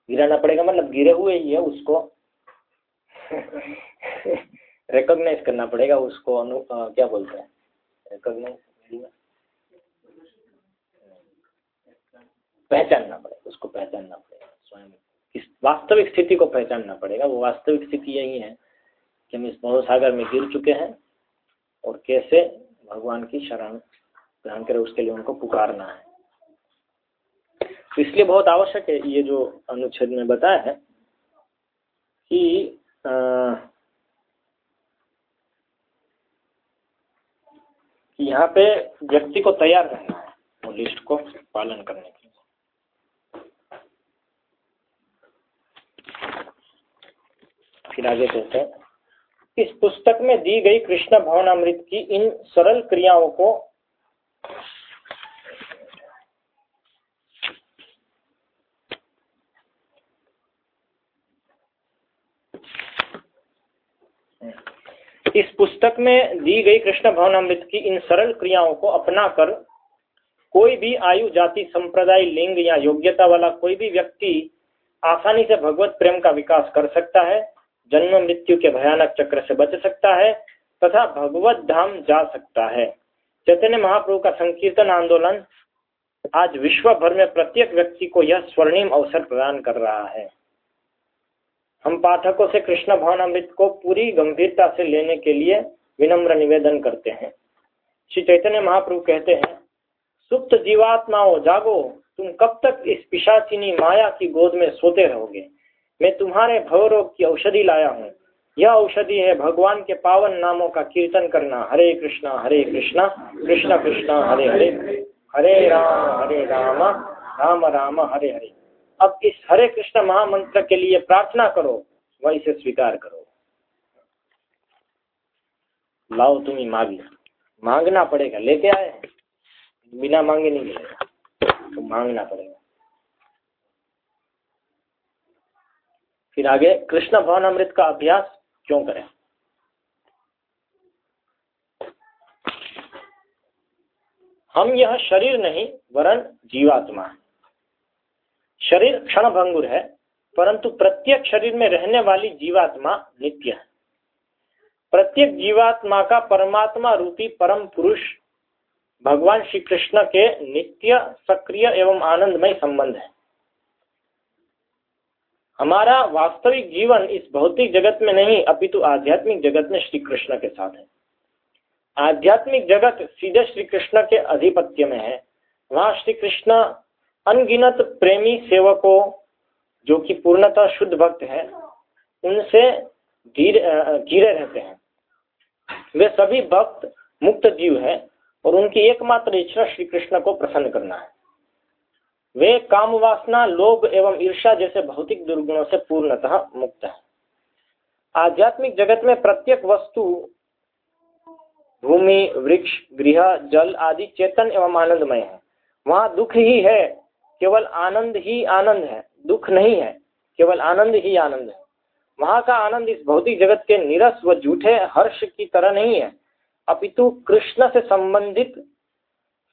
गिराना पड़ेगा मतलब गिरे हुए ही है उसको रिकॉग्नाइज करना पड़ेगा उसको अनु आ, क्या बोलते हैं? रिकॉग्नाइज पहचानना पड़ेगा उसको पहचानना पड़ेगा स्वयं। इस वास्तविक स्थिति को पहचानना पड़ेगा वो वास्तविक स्थिति यही है कि हम इस सागर में गिर चुके हैं और कैसे भगवान की शरण ग्रहण करें, उसके लिए उनको पुकारना है। तो इसलिए बहुत आवश्यक है ये जो अनुच्छेद में बताया है कि यहाँ पे व्यक्ति को तैयार रहना है, वो लिस्ट को पालन करने के लिए। फिर आगे कहते हैं। इस पुस्तक में दी गई कृष्ण भवनामृत की इन सरल क्रियाओं को इस पुस्तक में दी गई कृष्ण भवनामृत की इन सरल क्रियाओं को अपनाकर कोई भी आयु, जाति, संप्रदाय, लिंग या योग्यता वाला कोई भी व्यक्ति आसानी से भगवत प्रेम का विकास कर सकता है। जन्म मृत्यु के भयानक चक्र से बच सकता है तथा भगवत धाम जा सकता है। चैतन्य महाप्रभु का संकीर्तन आंदोलन आज विश्व भर में प्रत्येक व्यक्ति को यह स्वर्णिम अवसर प्रदान कर रहा है। हम पाठकों से कृष्ण भवनामृत को पूरी गंभीरता से लेने के लिए विनम्र निवेदन करते हैं। श्री चैतन्य महाप्रभु कहते हैं, सुप्त जीवात्माओं, जागो, तुम कब तक इस पिशाचिनी माया की गोद में सोते रहोगे? मैं तुम्हारे भवरोग की औषधि लाया हूँ। यह औषधि है भगवान के पावन नामों का कीर्तन करना। हरे कृष्णा हरे कृष्णा, कृष्ण, कृष्णा, हरे हरे हरे राम हरे राम राम राम, हरे हरे। अब इस हरे कृष्ण महामंत्र के लिए प्रार्थना करो, वह इसे स्वीकार करो। लाओ तुम्हें मांगी मांगना पड़ेगा, लेके आए बिना मांगे नहीं मिलेगा। तो मांगना पड़ेगा। फिर आगे, कृष्ण भवन अमृत का अभ्यास क्यों करें? हम यह शरीर नहीं, वरन जीवात्मा है। शरीर क्षण है, परंतु प्रत्येक शरीर में रहने वाली जीवात्मा नित्य है। प्रत्येक जीवात्मा का परमात्मा रूपी परम पुरुष भगवान श्री कृष्ण के नित्य सक्रिय एवं आनंदमय संबंध है। हमारा वास्तविक जीवन इस भौतिक जगत में नहीं, अपितु आध्यात्मिक जगत में श्री कृष्ण के साथ है। आध्यात्मिक जगत सीधे श्री कृष्ण के अधिपत्य में है। वहाँ श्री कृष्ण अनगिनत प्रेमी सेवकों, जो कि पूर्णतः शुद्ध भक्त है, उनसे घिरे रहते हैं। वे सभी भक्त मुक्त जीव है और उनकी एकमात्र इच्छा श्री कृष्ण को प्रसन्न करना है। वे काम वासना लोभ एवं ईर्षा जैसे भौतिक दुर्गुणों से पूर्णतः मुक्त है। आध्यात्मिक जगत में प्रत्येक वस्तु, भूमि, वृक्ष, गृह, जल आदि चेतन एवं आनंदमय है। वहाँ दुख ही है, केवल आनंद ही आनंद है। दुख नहीं है, केवल आनंद ही आनंद है। वहाँ का आनंद इस भौतिक जगत के निरस व झूठे हर्ष की तरह नहीं है। अपितु कृष्ण से संबंधित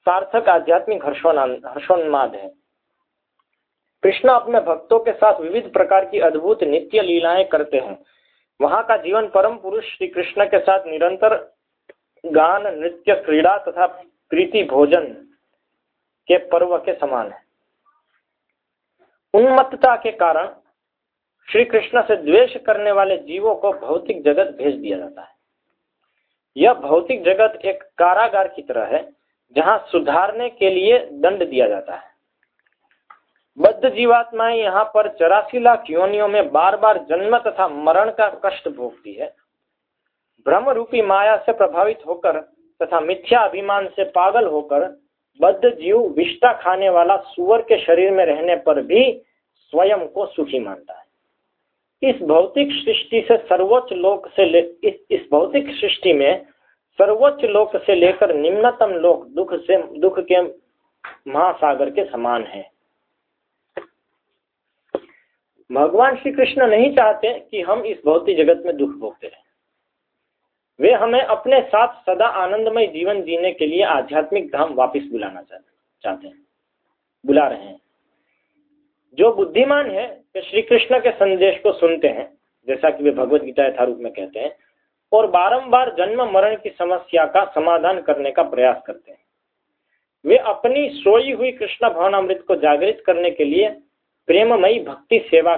सार्थक आध्यात्मिक हर्षोन हर्षोन्माद है। कृष्ण अपने भक्तों के साथ विविध प्रकार की अद्भुत नित्य लीलाएँ करते हैं। वहाँ का जीवन परम पुरुष श्री कृष्ण के साथ निरंतर गान, नृत्य, क्रीड़ा तथा प्रीति भोजन के पर्व के समान है। उन्मत्तता के कारण श्री कृष्ण से द्वेष करने वाले जीवों को भौतिक जगत भेज दिया जाता है। यह भौतिक जगत एक कारागार की तरह है, जहाँ सुधारने के लिए दंड दिया जाता है। बद्ध जीवात्माएँ यहाँ पर चौरासी लाख योनियों में बार बार जन्म तथा मरण का कष्ट भोगती है। भ्रम रूपी माया से प्रभावित होकर तथा मिथ्या अभिमान से पागल होकर बद्ध जीव विष्टा खाने वाला सुअर के शरीर में रहने पर भी स्वयं को सुखी मानता है। इस भौतिक सृष्टि से सर्वोच्च लोक से ले इस, इस भौतिक सृष्टि में सर्वोच्च लोक से लेकर निम्नतम लोक दुख से दुख के महासागर के समान है। भगवान श्री कृष्ण नहीं चाहते कि हम इस भौतिक जगत में दुख भोगते रहें। वे हमें अपने साथ सदा आनंदमय जीवन जीने के लिए आध्यात्मिक धाम वापस बुलाना चाहते हैं। बुला रहे हैं। जो बुद्धिमान है, वे श्री कृष्ण के संदेश को सुनते हैं, जैसा कि वे भगवत गीता यथारूप में कहते हैं, और बारंबार जन्म मरण की समस्या का समाधान करने का प्रयास करते हैं। वे अपनी सोई हुई कृष्ण भवनामृत को जागृत करने के लिए प्रेममयी भक्ति सेवा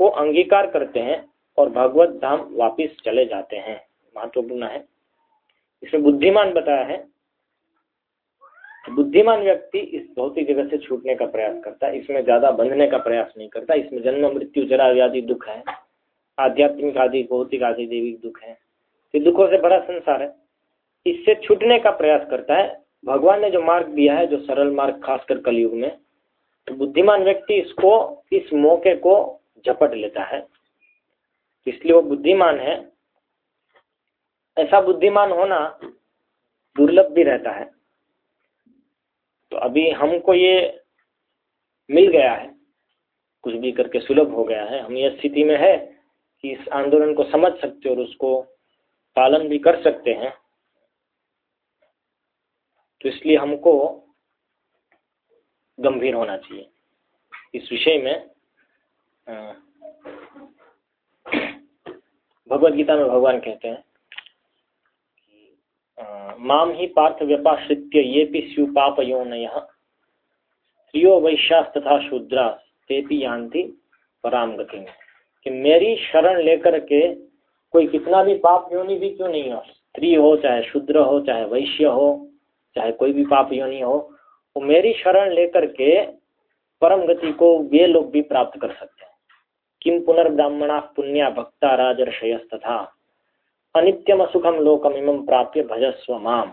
को अंगीकार करते हैं और भगवत धाम वापिस चले जाते हैं। महत्वपूर्ण है। इसमें बुद्धिमान बताया है। बुद्धिमान व्यक्ति इस भौतिक जगत से छूटने का प्रयास करता है। इसमें ज़्यादा बंधने का प्रयास नहीं करता। इसमें जन्म, मृत्यु, जरा आदि दुख है। आध्यात्मिक आदि, भौतिक आदि, देविक दुख है। ये दुखों से बड़ा संसार है। इससे छूटने का प्रयास करता है। भगवान ने जो मार्ग दिया है, जो सरल मार्ग, खासकर कलयुग में तो बुद्धिमान व्यक्ति इसको, इस मौके को झपट लेता है। इसलिए वो बुद्धिमान है। ऐसा बुद्धिमान होना दुर्लभ भी रहता है। तो अभी हमको ये मिल गया है। कुछ भी करके सुलभ हो गया है। हम ये स्थिति में है कि इस आंदोलन को समझ सकते और उसको पालन भी कर सकते हैं। तो इसलिए हमको गंभीर होना चाहिए। इस विषय में भगवत गीता में भगवान कहते हैं माम ही पार्थ व्यपाश्रित्य ये भी स्युपाप योनय स्त्रियो वैश्या तथा शूद्रा, ते भी यान्ति पराम गति। कि मेरी शरण लेकर के कोई कितना भी पाप योनि भी क्यों नहीं हो? स्त्री हो, चाहे शूद्र हो, चाहे वैश्य हो, चाहे कोई भी पाप योनि हो वो मेरी शरण लेकर के परम गति को वे लोग भी प्राप्त कर सकते हैं। किम पुनर्ब्राह्मणा पुण्या भक्ता राजर्षय तथा अनित्यम सुखम लोकम इमम प्राप्य भजस्व माम।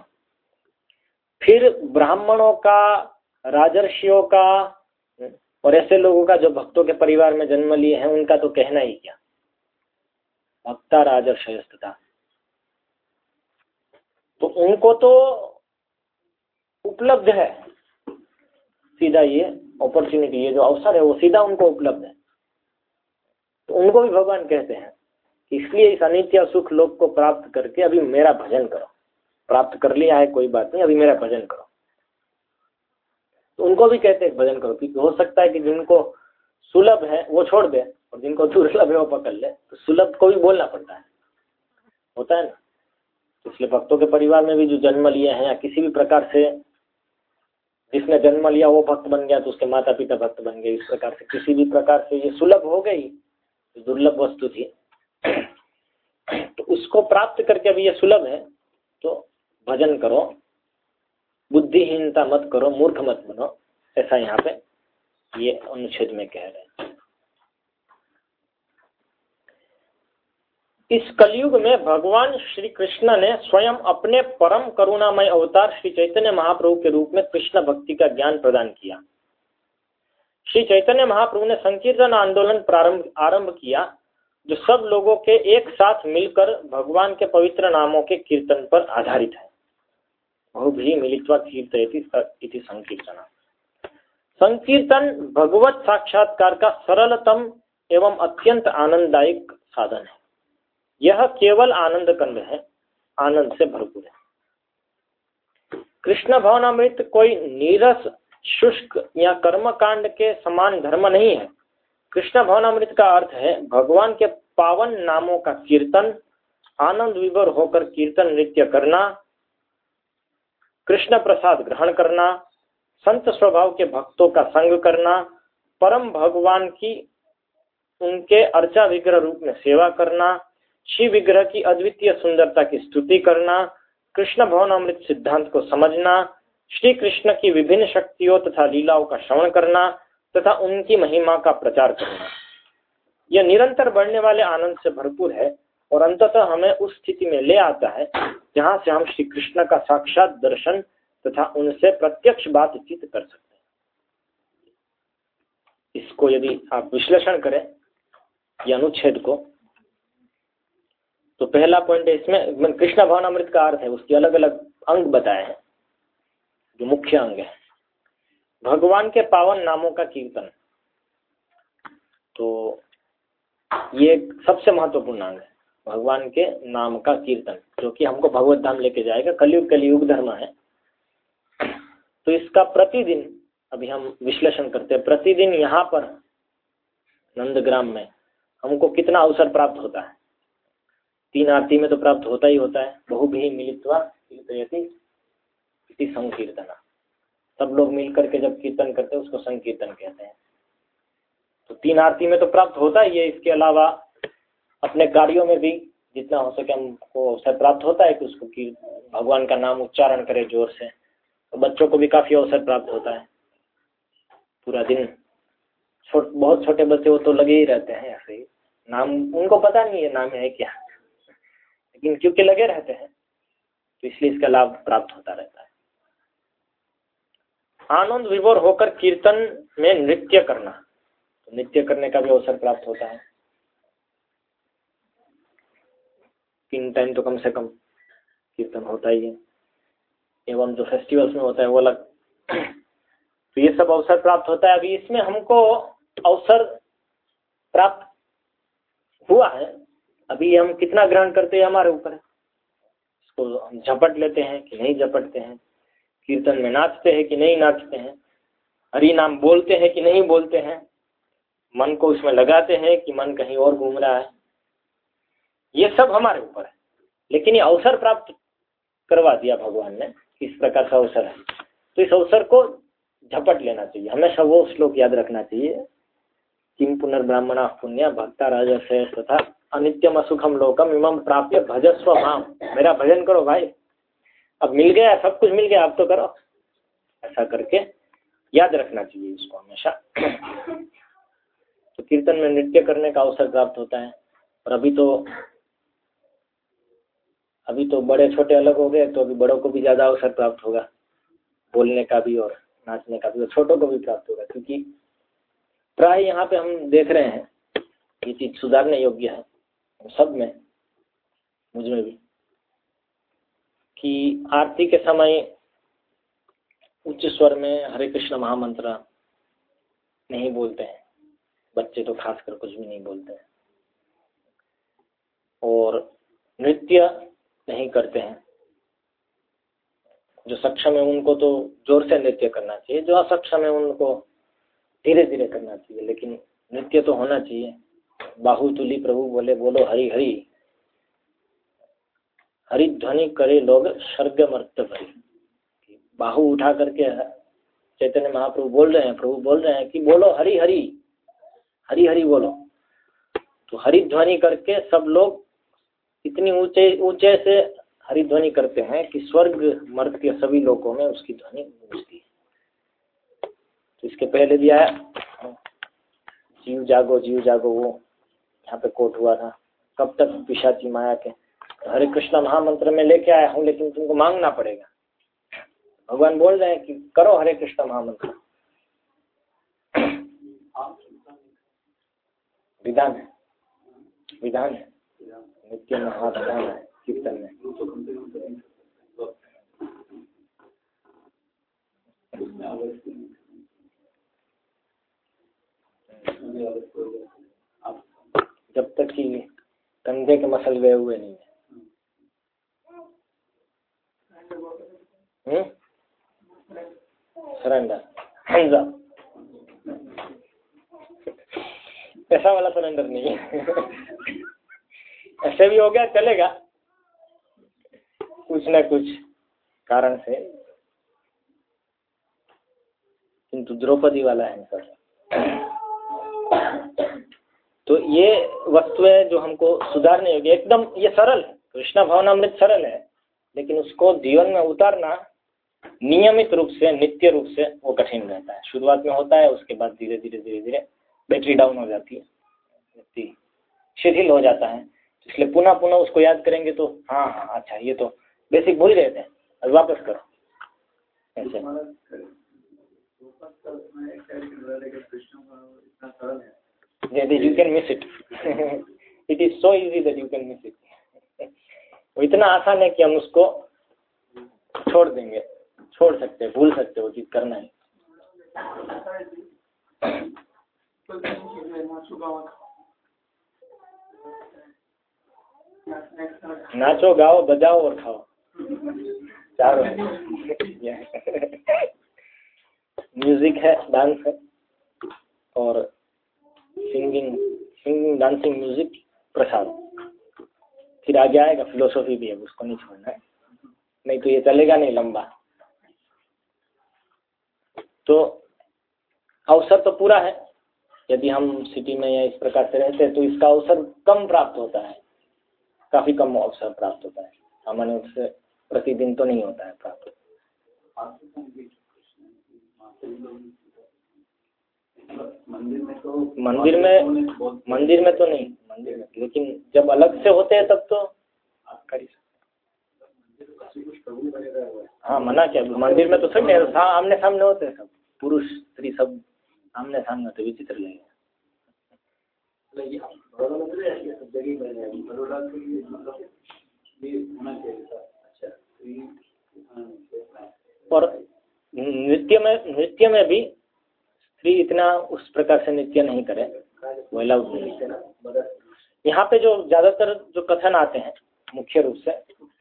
फिर ब्राह्मणों का, राजर्षियों का और ऐसे लोगों का जो भक्तों के परिवार में जन्म लिए हैं, उनका तो कहना ही क्या? भक्ता राजर्षय तथा तो उनको तो उपलब्ध है। सीधा ये अपॉर्चुनिटी ये जो अवसर है, वो सीधा उनको उपलब्ध है। तो उनको भी भगवान कहते हैं इसलिए इस अनित्य सुख लोक को प्राप्त करके अभी मेरा भजन करो। प्राप्त कर लिया है, कोई बात नहीं, अभी मेरा भजन करो। तो उनको भी कहते हैं भजन करो, क्योंकि हो सकता है कि जिनको सुलभ है, वो छोड़ दे, और जिनको दुर्लभ है, वो पकड़ ले। तो सुलभ को भी बोलना पड़ता है। होता है ना? इसलिए भक्तों के परिवार में भी जो जन्म लिए हैं, या किसी भी प्रकार से जिसने जन्म लिया वो भक्त बन गया तो उसके माता पिता भक्त बन गए। इस प्रकार से किसी भी प्रकार से ये सुलभ हो गई तो दुर्लभ वस्तु थी। तो उसको प्राप्त करके अभी ये सुलभ है तो भजन करो, बुद्धिहीनता मत करो, मूर्ख मत बनो, ऐसा यहाँ पे ये अनुच्छेद में कह रहे हैं। इस कलयुग में भगवान श्री कृष्ण ने स्वयं अपने परम करुणामय अवतार श्री चैतन्य महाप्रभु के रूप में कृष्ण भक्ति का ज्ञान प्रदान किया। श्री चैतन्य महाप्रभु ने संकीर्तन आंदोलन प्रारंभ, आरंभ किया, जो सब लोगों के एक साथ मिलकर भगवान के पवित्र नामों के कीर्तन पर आधारित है। बहु भी संकीर्तन। संकीर्तन भगवत साक्षात्कार का सरलतम एवं अत्यंत आनंददायक साधन है। यह केवल आनंद कंद है, आनंद से भरपूर है। कृष्ण भवनामृत कोई नीरस, शुष्क या कर्म कांड के समान धर्म नहीं है। कृष्ण भवनामृत का अर्थ है, भगवान के पावन नामों का कीर्तन, आनंद विभर होकर कीर्तन नृत्य करना, कृष्ण प्रसाद ग्रहण करना, संत स्वभाव के भक्तों का संग करना, परम भगवान की उनके अर्चा विग्रह रूप में सेवा करना शिव विग्रह की अद्वितीय सुंदरता की स्तुति करना, कृष्ण भवन अमृत सिद्धांत को समझना, श्री कृष्ण की विभिन्न शक्तियों तथा लीलाओं का श्रवण करना तथा उनकी महिमा का प्रचार करना। यह निरंतर बढ़ने वाले आनंद से भरपूर है और अंततः हमें उस स्थिति में ले आता है जहाँ से हम श्री कृष्ण का साक्षात दर्शन तथा उनसे प्रत्यक्ष बातचीत कर सकते हैं। इसको यदि आप विश्लेषण करें, यह अनुच्छेद को तो पहला पॉइंट है इसमें कृष्ण भवन अमृत का अर्थ है, उसके अलग अलग अंग बताए हैं, जो मुख्य अंग है। भगवान के पावन नामों का कीर्तन। तो ये सबसे महत्वपूर्ण अंग है, भगवान के नाम का कीर्तन, जो कि हमको भगवत धाम लेके जाएगा। कलयुग कलयुग धर्म है। तो इसका प्रतिदिन, अभी हम विश्लेषण करते हैं, प्रतिदिन यहाँ पर नंदग्राम में हमको कितना अवसर प्राप्त होता है? तीन आरती में तो प्राप्त होता ही होता है। बहु भी मिलित्वा कीर्तयति संकीर्तना। सब लोग मिल करके जब कीर्तन करते हैं, उसको संकीर्तन कहते हैं। तो तीन आरती में तो प्राप्त होता ही है। इसके अलावा अपने कार्यों में भी जितना हो सके हमको अवसर प्राप्त होता है कि उसको की भगवान का नाम उच्चारण करे ज़ोर से। तो बच्चों को भी काफ़ी अवसर प्राप्त होता है। पूरा दिन छोट, बहुत छोटे बच्चे वो तो लगे ही रहते हैं ऐसे ही। नाम, उनको पता नहीं है नाम है क्या। लेकिन क्योंकि लगे रहते हैं तो इसलिए इसका लाभ प्राप्त होता रहता है। आनंद विभोर होकर कीर्तन में नृत्य करना तो नृत्य करने का भी अवसर प्राप्त होता है। तीन टाइम तो कम से कम कीर्तन होता ही है, एवं जो फेस्टिवल्स में होता है वो अलग। तो ये सब अवसर प्राप्त होता है। अभी इसमें हमको अवसर प्राप्त हुआ है अभी हम कितना ग्रहण करते हैं हमारे ऊपर? उसको हम झपट लेते हैं कि नहीं झपटते हैं? कीर्तन में नाचते हैं कि नहीं नाचते हैं? हरि नाम बोलते हैं कि नहीं बोलते हैं? मन को उसमें लगाते हैं कि मन कहीं और घूम रहा है? ये सब हमारे ऊपर है। लेकिन ये अवसर प्राप्त करवा दिया भगवान ने इस प्रकार का अवसर है। तो इस अवसर को झपट लेना चाहिए। हमेशा वो श्लोक याद रखना चाहिए। किम पुनर्ब्राह्मणा पुण्य, भक्ता राजा राजस्य तथा अनित्यम असुखम लोकम इमम प्राप्य भजस्व माम। मेरा भजन करो भाई। अब मिल गया, सब कुछ मिल गया, अब तो करो। ऐसा करके याद रखना चाहिए इसको हमेशा। तो कीर्तन में नृत्य करने का अवसर प्राप्त होता है। और अभी तो अभी तो बड़े छोटे अलग हो गए तो अभी बड़ों को भी ज़्यादा अवसर प्राप्त होगा। बोलने का भी और नाचने का भी और छोटों को भी प्राप्त होगा, क्योंकि प्राय यहाँ पे हम देख रहे हैं, ये चीज़ सुधारने योग्य है। सब में, मुझमें भी, कि आरती के समय उच्च स्वर में हरे कृष्ण महामंत्र नहीं बोलते हैं। बच्चे तो खासकर कुछ भी नहीं बोलते हैं। और नृत्य नहीं करते हैं। जो सक्षम है उनको तो ज़ोर से नृत्य करना चाहिए। जो असक्षम है उनको धीरे धीरे करना चाहिए। लेकिन नृत्य तो होना चाहिए। बाहुतुली प्रभु बोले, बोलो, हरि हरि हरि ध्वनि करे लोग स्वर्ग मर्त भरी। बाहु उठा करके चैतन्य महाप्रभु बोल रहे हैं, प्रभु बोल रहे हैं कि बोलो, हरि हरि हरि हरि बोलो। तो हरि ध्वनि करके सब लोग इतनी ऊँचे ऊँचे से हरि ध्वनि करते हैं कि स्वर्ग मर्द के सभी लोगों में उसकी ध्वनि गूंजती है। तो इसके पहले भी आया जीव जागो जीव जागो, वो यहाँ पे कोट हुआ था। कब तक पिशाची माया के? हरे कृष्णा महामंत्र में लेके आया हूँ, लेकिन तुमको मांगना पड़ेगा। भगवान बोल रहे हैं कि करो हरे कृष्ण महामंत्र। विधान है। विधान है। नित्य में हाथ विधान है, कीर्तन में जब तक कि कंधे के मसल गए हुए नहीं है। सरेंडर हैंड्स अप ऐसा वाला सरेंडर नहीं है। ऐसे भी हो गया, चलेगा। कुछ ना कुछ कारण से। किंतु द्रौपदी वाला है सर तो ये वस्तुएँ जो हमको सुधारने योग्य, एकदम ये सरल है। कृष्णा भावनामृत सरल है, लेकिन उसको जीवन में उतारना नियमित रूप से, नित्य रूप से वो कठिन रहता है। शुरुआत में होता है, उसके बाद धीरे धीरे धीरे धीरे बैटरी डाउन हो जाती है शिथिल हो जाता है। इसलिए पुनः पुनः उसको याद करेंगे तो हाँ हाँ अच्छा ये तो बेसिक भूल गए थे। अब वापस करो। ऐसे। Yeah, you can miss it. it is so easy that you can miss it. वो इतना आसान है कि हम उसको छोड़ देंगे। छोड़ सकते हैं भूल सकते हैं वो चीज़ करना है। नाचो गाओ बजाओ और खाओ। चारों। म्यूज़िक है डांस है और सिंगिंग सिंगिंग डांसिंग म्यूज़िक प्रसाद फिर आगे आएगा फिलोसॉफी भी है, उसको नहीं छोड़ना है। नहीं तो ये चलेगा नहीं लंबा। तो अवसर तो पूरा है। यदि हम सिटी में या इस प्रकार से रहते हैं तो इसका अवसर कम प्राप्त होता है। काफ़ी कम अवसर प्राप्त होता है। सामान्य रूप से प्रतिदिन तो नहीं होता है प्राप्त। मंदिर में तो मंदिर में मंदिर में तो नहीं, मंदिर में, लेकिन जब अलग से होते हैं तब तो आप कर ही सकते हाँ। मना क्या, मंदिर में तो सब आमने सामने होते हैं सब, पुरुष, स्त्री सब आमने सामने होते विचित्र लगेगा और नृत्य में नृत्य में भी स्त्री इतना उस प्रकार से नृत्य नहीं करे। अलाउड नहीं यहाँ पे जो ज़्यादातर जो कथन आते हैं, मुख्य रूप से,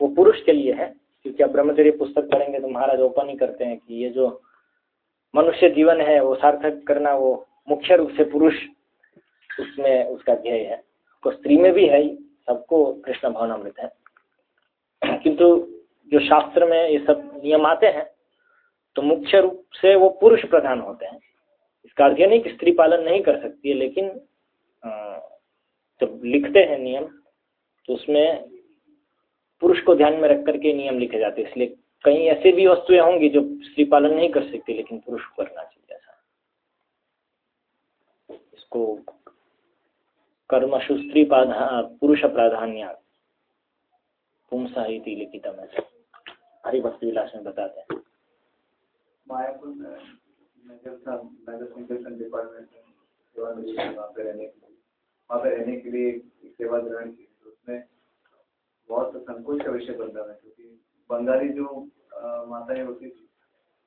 वो पुरुष के लिए है, क्योंकि अब ब्रह्मचर्य पुस्तक पढ़ेंगे तो महाराज ओपन ही करते हैं कि ये जो मनुष्य जीवन है, वो सार्थक करना, वो मुख्य रूप से पुरुष, उसमें उसका ध्येय है। तो स्त्री में भी है ही, सबको कृष्ण भवनामृत है। किंतु जो शास्त्र में ये सब नियम आते हैं तो मुख्य रूप से वो पुरुष प्रधान होते हैं। इसका अर्थ यह नहीं कि स्त्री पालन नहीं कर सकती है, लेकिन जब लिखते हैं नियम तो उसमें पुरुष को ध्यान में रख करके नियम लिखे जाते हैं। इसलिए कहीं ऐसे भी वस्तुएँ होंगी जो स्त्री पालन नहीं कर सकती, लेकिन पुरुष को करना चाहिए ऐसा। इसको कर्मशु स्त्री पुरुष प्राधान्य पुंसा लिखित में हरिभक्ति विलास में बताते हैं। नगर था डिपार्टमेंट सेवा मिली वहाँ पे रहने के लिए। वहाँ पे रहने के लिए सेवा ग्रहण की तो उसमें बहुत संकोच का विषय बन रहा है क्योंकि बंगाली जो माताएँ होती थी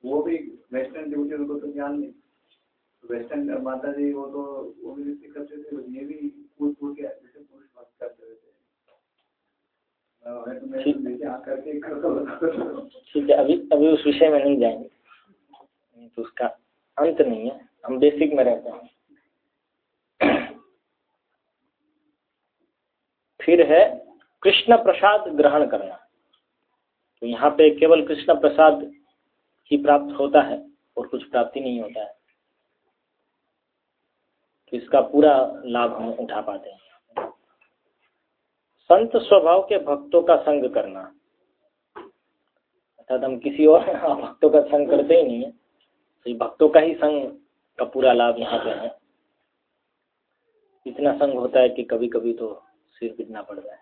वो भी वेस्टर्न ड्यूटी उनको तो ज्ञान नहीं। तो वेस्टर्न माता जी वो तो वो भी नृत्य करते थे ये भी कूद कूद के जैसे पुरुष भक्त करते थे। ठीक। है। अभी अभी उस विषय में नहीं जाएँगे। तो उसका अंत नहीं है, हम बेसिक में रहते हैं। फिर है कृष्ण प्रसाद ग्रहण करना। तो यहाँ पे केवल कृष्ण प्रसाद ही प्राप्त होता है और कुछ प्राप्ति नहीं होता है। तो इसका पूरा लाभ हम उठा पाते हैं। संत स्वभाव के भक्तों का संग करना। अर्थात हम किसी और भक्तों का संग करते ही नहीं है। तो भक्तों का ही संग का पूरा लाभ यहाँ पे है। इतना संग होता है कि कभी कभी तो सिर पीटना पड़ रहा है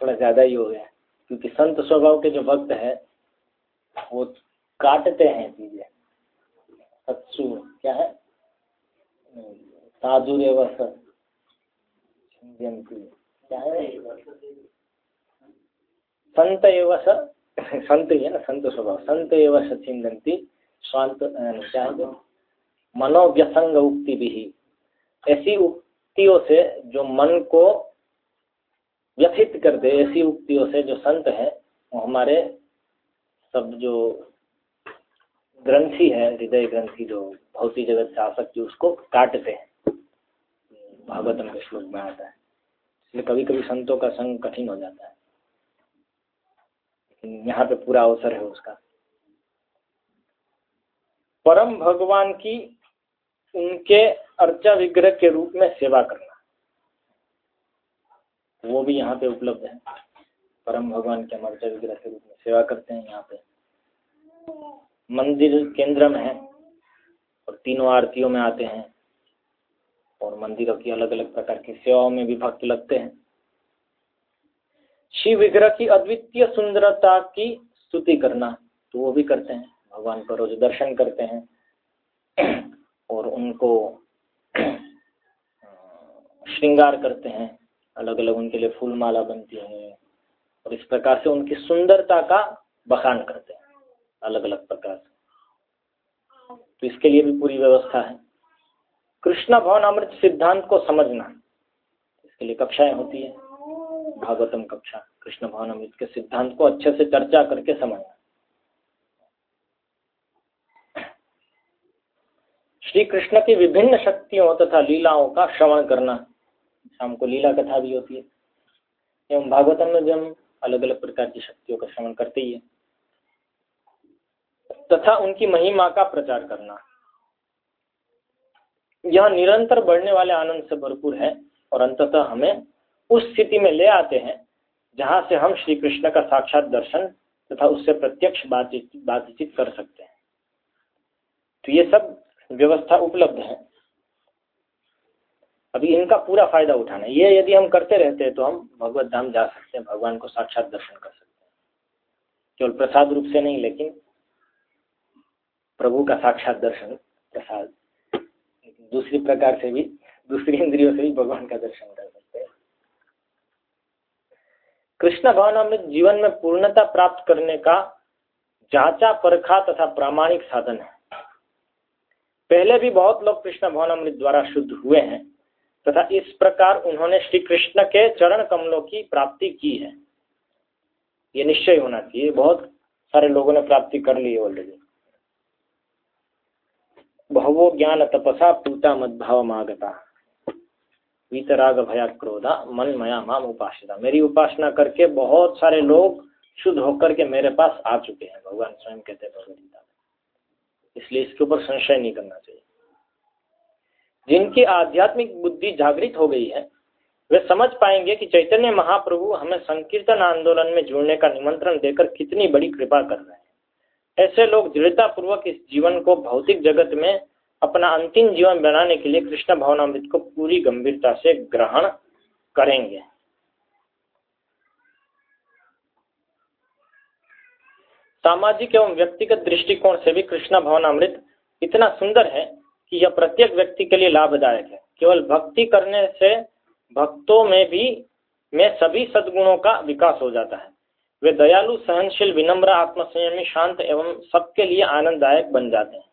थोड़ा ज़्यादा ही हो गया। क्योंकि संत स्वभाव के जो भक्त है, वो काटते हैं चीज़ें। सत्सु, क्या है? साधुर क्या है? संत एवं संत ही ना संत स्वभाव। संत एवं स्वांत क्या है मनोव्यसंग उक्ति भी ऐसी उक्तियों से जो मन को व्यथित कर दे, ऐसी उक्तियों से जो संत है, वो हमारे सब जो ग्रंथि है, हृदय ग्रंथि, जो भौतिक जगत से आसक्ति उसको काटते हैं। भागवतम के श्लोक में आता है। इसलिए कभी कभी संतों का संग कठिन हो जाता है। यहाँ पे पूरा अवसर है उसका। परम भगवान की उनके अर्चा विग्रह के रूप में सेवा करना। वो भी यहाँ पे उपलब्ध है। परम भगवान के हम अर्चा विग्रह के रूप में सेवा करते हैं यहाँ पे। मंदिर केंद्र में है और तीनों आरतियों में आते हैं और मंदिरों की अलग अलग प्रकार की सेवाओं में भी भक्त लगते हैं। शिव विग्रह की अद्वितीय सुंदरता की स्तुति करना। तो वो भी करते हैं। भगवान का रोज दर्शन करते हैं। और उनको श्रृंगार करते हैं। अलग अलग उनके लिए फूल माला बनती है। और इस प्रकार से उनकी सुंदरता का बखान करते हैं। अलग अलग प्रकार से। तो इसके लिए भी पूरी व्यवस्था है। कृष्ण भवन अमृत सिद्धांत को समझना। इसके लिए कक्षाएँ होती है। भागवतम कक्षा, कृष्ण भावनामृत के सिद्धांत को अच्छे से चर्चा करके समझना। श्री कृष्ण की विभिन्न शक्तियों तथा लीलाओं का श्रवण करना, शाम को लीला कथा भी होती है। एवं भागवतम में जब अलग अलग प्रकार की शक्तियों का श्रवण करते ही है। तथा उनकी महिमा का प्रचार करना। यह निरंतर बढ़ने वाले आनंद से भरपूर है और अंततः हमें उस स्थिति में ले आते हैं, जहाँ से हम श्री कृष्ण का साक्षात दर्शन तथा उससे प्रत्यक्ष बातचीत बातचीत कर सकते हैं। तो ये सब व्यवस्था उपलब्ध है। अभी इनका पूरा फ़ायदा उठाना ये यदि हम करते रहते हैं तो हम भगवत धाम जा सकते हैं, भगवान को साक्षात दर्शन कर सकते हैं। केवल प्रसाद रूप से नहीं, लेकिन प्रभु का साक्षात दर्शन, प्रसाद। दूसरी प्रकार से भी, दूसरी इंद्रियों से भी भगवान का दर्शन कर। कृष्ण भावनामृत जीवन में पूर्णता प्राप्त करने का जांचा, परखा तथा प्रामाणिक साधन है। पहले भी बहुत लोग कृष्ण भावनामृत द्वारा शुद्ध हुए हैं तथा इस प्रकार उन्होंने श्री कृष्ण के चरण कमलों की प्राप्ति की है। ये निश्चय होना चाहिए। बहुत सारे लोगों ने प्राप्ति कर ली है ऑलरेडी भवो ज्ञान तपसा पूता मदभाव मागता। वीतराग भया क्रोधा मन मया माम उपासना मेरी उपासना करके बहुत सारे लोग शुद्ध होकर के मेरे पास आ चुके हैं। भगवान स्वयं कहते हैं भगवदगीता में। इसलिए इसके ऊपर संशय नहीं करना चाहिए। जिनकी आध्यात्मिक बुद्धि जागृत हो गई है, वे समझ पाएँगे कि चैतन्य महाप्रभु हमें संकीर्तन आंदोलन में जुड़ने का निमंत्रण देकर कितनी बड़ी कृपा कर रहे हैं। ऐसे लोग दृढ़ता पूर्वक इस जीवन को भौतिक जगत में अपना अंतिम जीवन बनाने के लिए कृष्ण भवनामृत को पूरी गंभीरता से ग्रहण करेंगे। सामाजिक एवं व्यक्तिगत दृष्टिकोण से भी कृष्ण भवनामृत इतना सुंदर है कि यह प्रत्येक व्यक्ति के लिए लाभदायक है। केवल भक्ति करने से भक्तों में भी, में सभी सद्गुणों का विकास हो जाता है। वे दयालु, सहनशील, विनम्र, आत्मसंयमी, शांत एवं सबके लिए आनंददायक बन जाते हैं।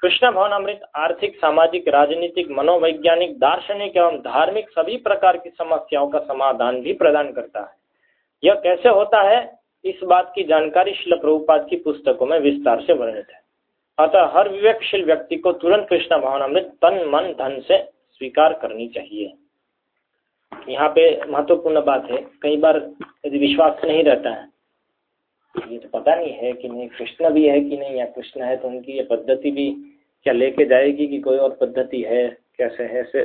कृष्ण भवनामृत आर्थिक, सामाजिक, राजनीतिक, मनोवैज्ञानिक, दार्शनिक एवं धार्मिक सभी प्रकार की समस्याओं का समाधान भी प्रदान करता है। यह कैसे होता है? इस बात की जानकारी शिल प्रभुपाद की पुस्तकों में विस्तार से वर्णित है। अतः हर विवेकशील व्यक्ति को तुरंत कृष्ण भवनामृत तन, मन, धन से स्वीकार करनी चाहिए। यहाँ पे महत्वपूर्ण बात है, कई बार यदि विश्वास नहीं रहता है ये तो पता नहीं है कि नहीं, कृष्ण भी है कि नहीं, या कृष्ण है तो उनकी ये पद्धति भी क्या लेके जाएगी कि कोई और पद्धति है, कैसे है से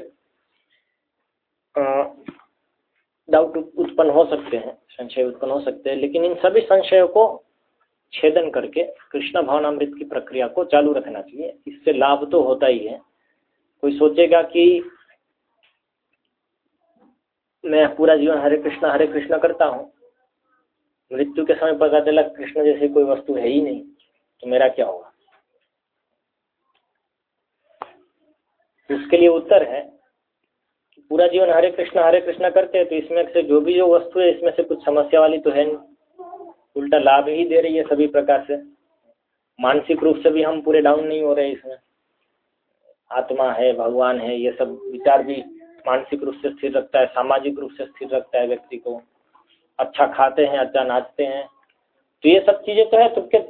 डाउट उत्पन्न हो सकते हैं, संशय उत्पन्न हो सकते हैं, लेकिन इन सभी संशयों को छेदन करके कृष्ण भावनामृत की प्रक्रिया को चालू रखना चाहिए। इससे लाभ तो होता ही है। कोई सोचेगा कि मैं पूरा जीवन हरे कृष्णा हरे कृष्णा करता हूँ मृत्यु के समय पता चला कृष्ण जैसी कोई वस्तु है ही नहीं तो मेरा क्या होगा? उसके लिए उत्तर है कि पूरा जीवन हरे कृष्णा हरे कृष्णा करते हैं तो इसमें से जो भी जो वस्तु है, इसमें से कुछ समस्या वाली तो है नहीं। उल्टा लाभ ही दे रही है सभी प्रकार से। मानसिक रूप से भी हम पूरे डाउन नहीं हो रहे इसमें। आत्मा है, भगवान है, ये सब विचार भी मानसिक रूप से स्थिर रखता है, सामाजिक रूप से स्थिर रखता है व्यक्ति को। अच्छा खाते हैं अच्छा नाचते हैं। तो ये सब चीज़ें तो है तो क्या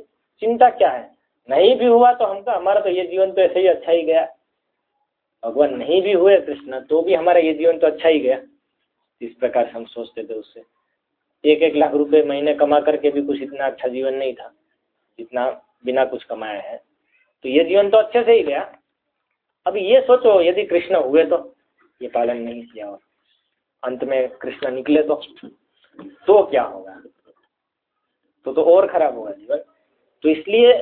चिंता क्या है? नहीं भी हुआ तो हमका, हमारा तो ये जीवन तो ऐसे ही अच्छा ही गया। भगवान नहीं भी हुए कृष्ण तो भी हमारा ये जीवन तो अच्छा ही गया। इस प्रकार से हम सोचते थे उससे। एक एक लाख रुपए महीने कमा करके भी कुछ इतना अच्छा जीवन नहीं था। जितना बिना कुछ कमाया है। तो ये जीवन तो अच्छे से ही गया। अब ये सोचो, यदि कृष्ण हुए तो ये पालन नहीं किया और अंत में कृष्ण निकले तो। तो क्या होगा? तो तो और खराब होगा जीवन तो इसलिए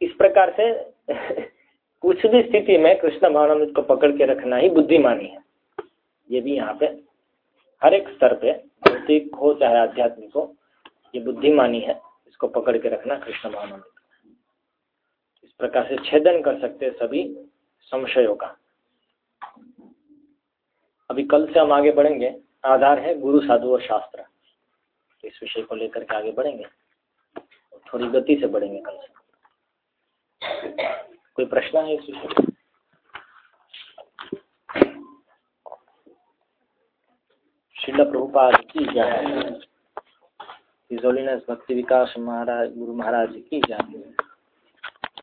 इस प्रकार से कुछ भी स्थिति में कृष्ण भावनामृत को पकड़ के रखना ही बुद्धिमानी है। ये भी यहाँ पे हर एक स्तर पे भौतिक हो चाहे आध्यात्मिक हो, ये बुद्धिमानी है। इसको पकड़ के रखना कृष्ण भावनामृत इस प्रकार से छेदन कर सकते सभी संशयों का। अभी कल से हम आगे बढ़ेंगे। आधार है गुरु, साधु और शास्त्र। इस विषय को लेकर के आगे बढ़ेंगे। थोड़ी गति से बढ़ेंगे कल से कोई प्रश्न है इस विषय शिला प्रभुपाद की जय। भक्ति विकास महाराज, गुरु महाराज की जय।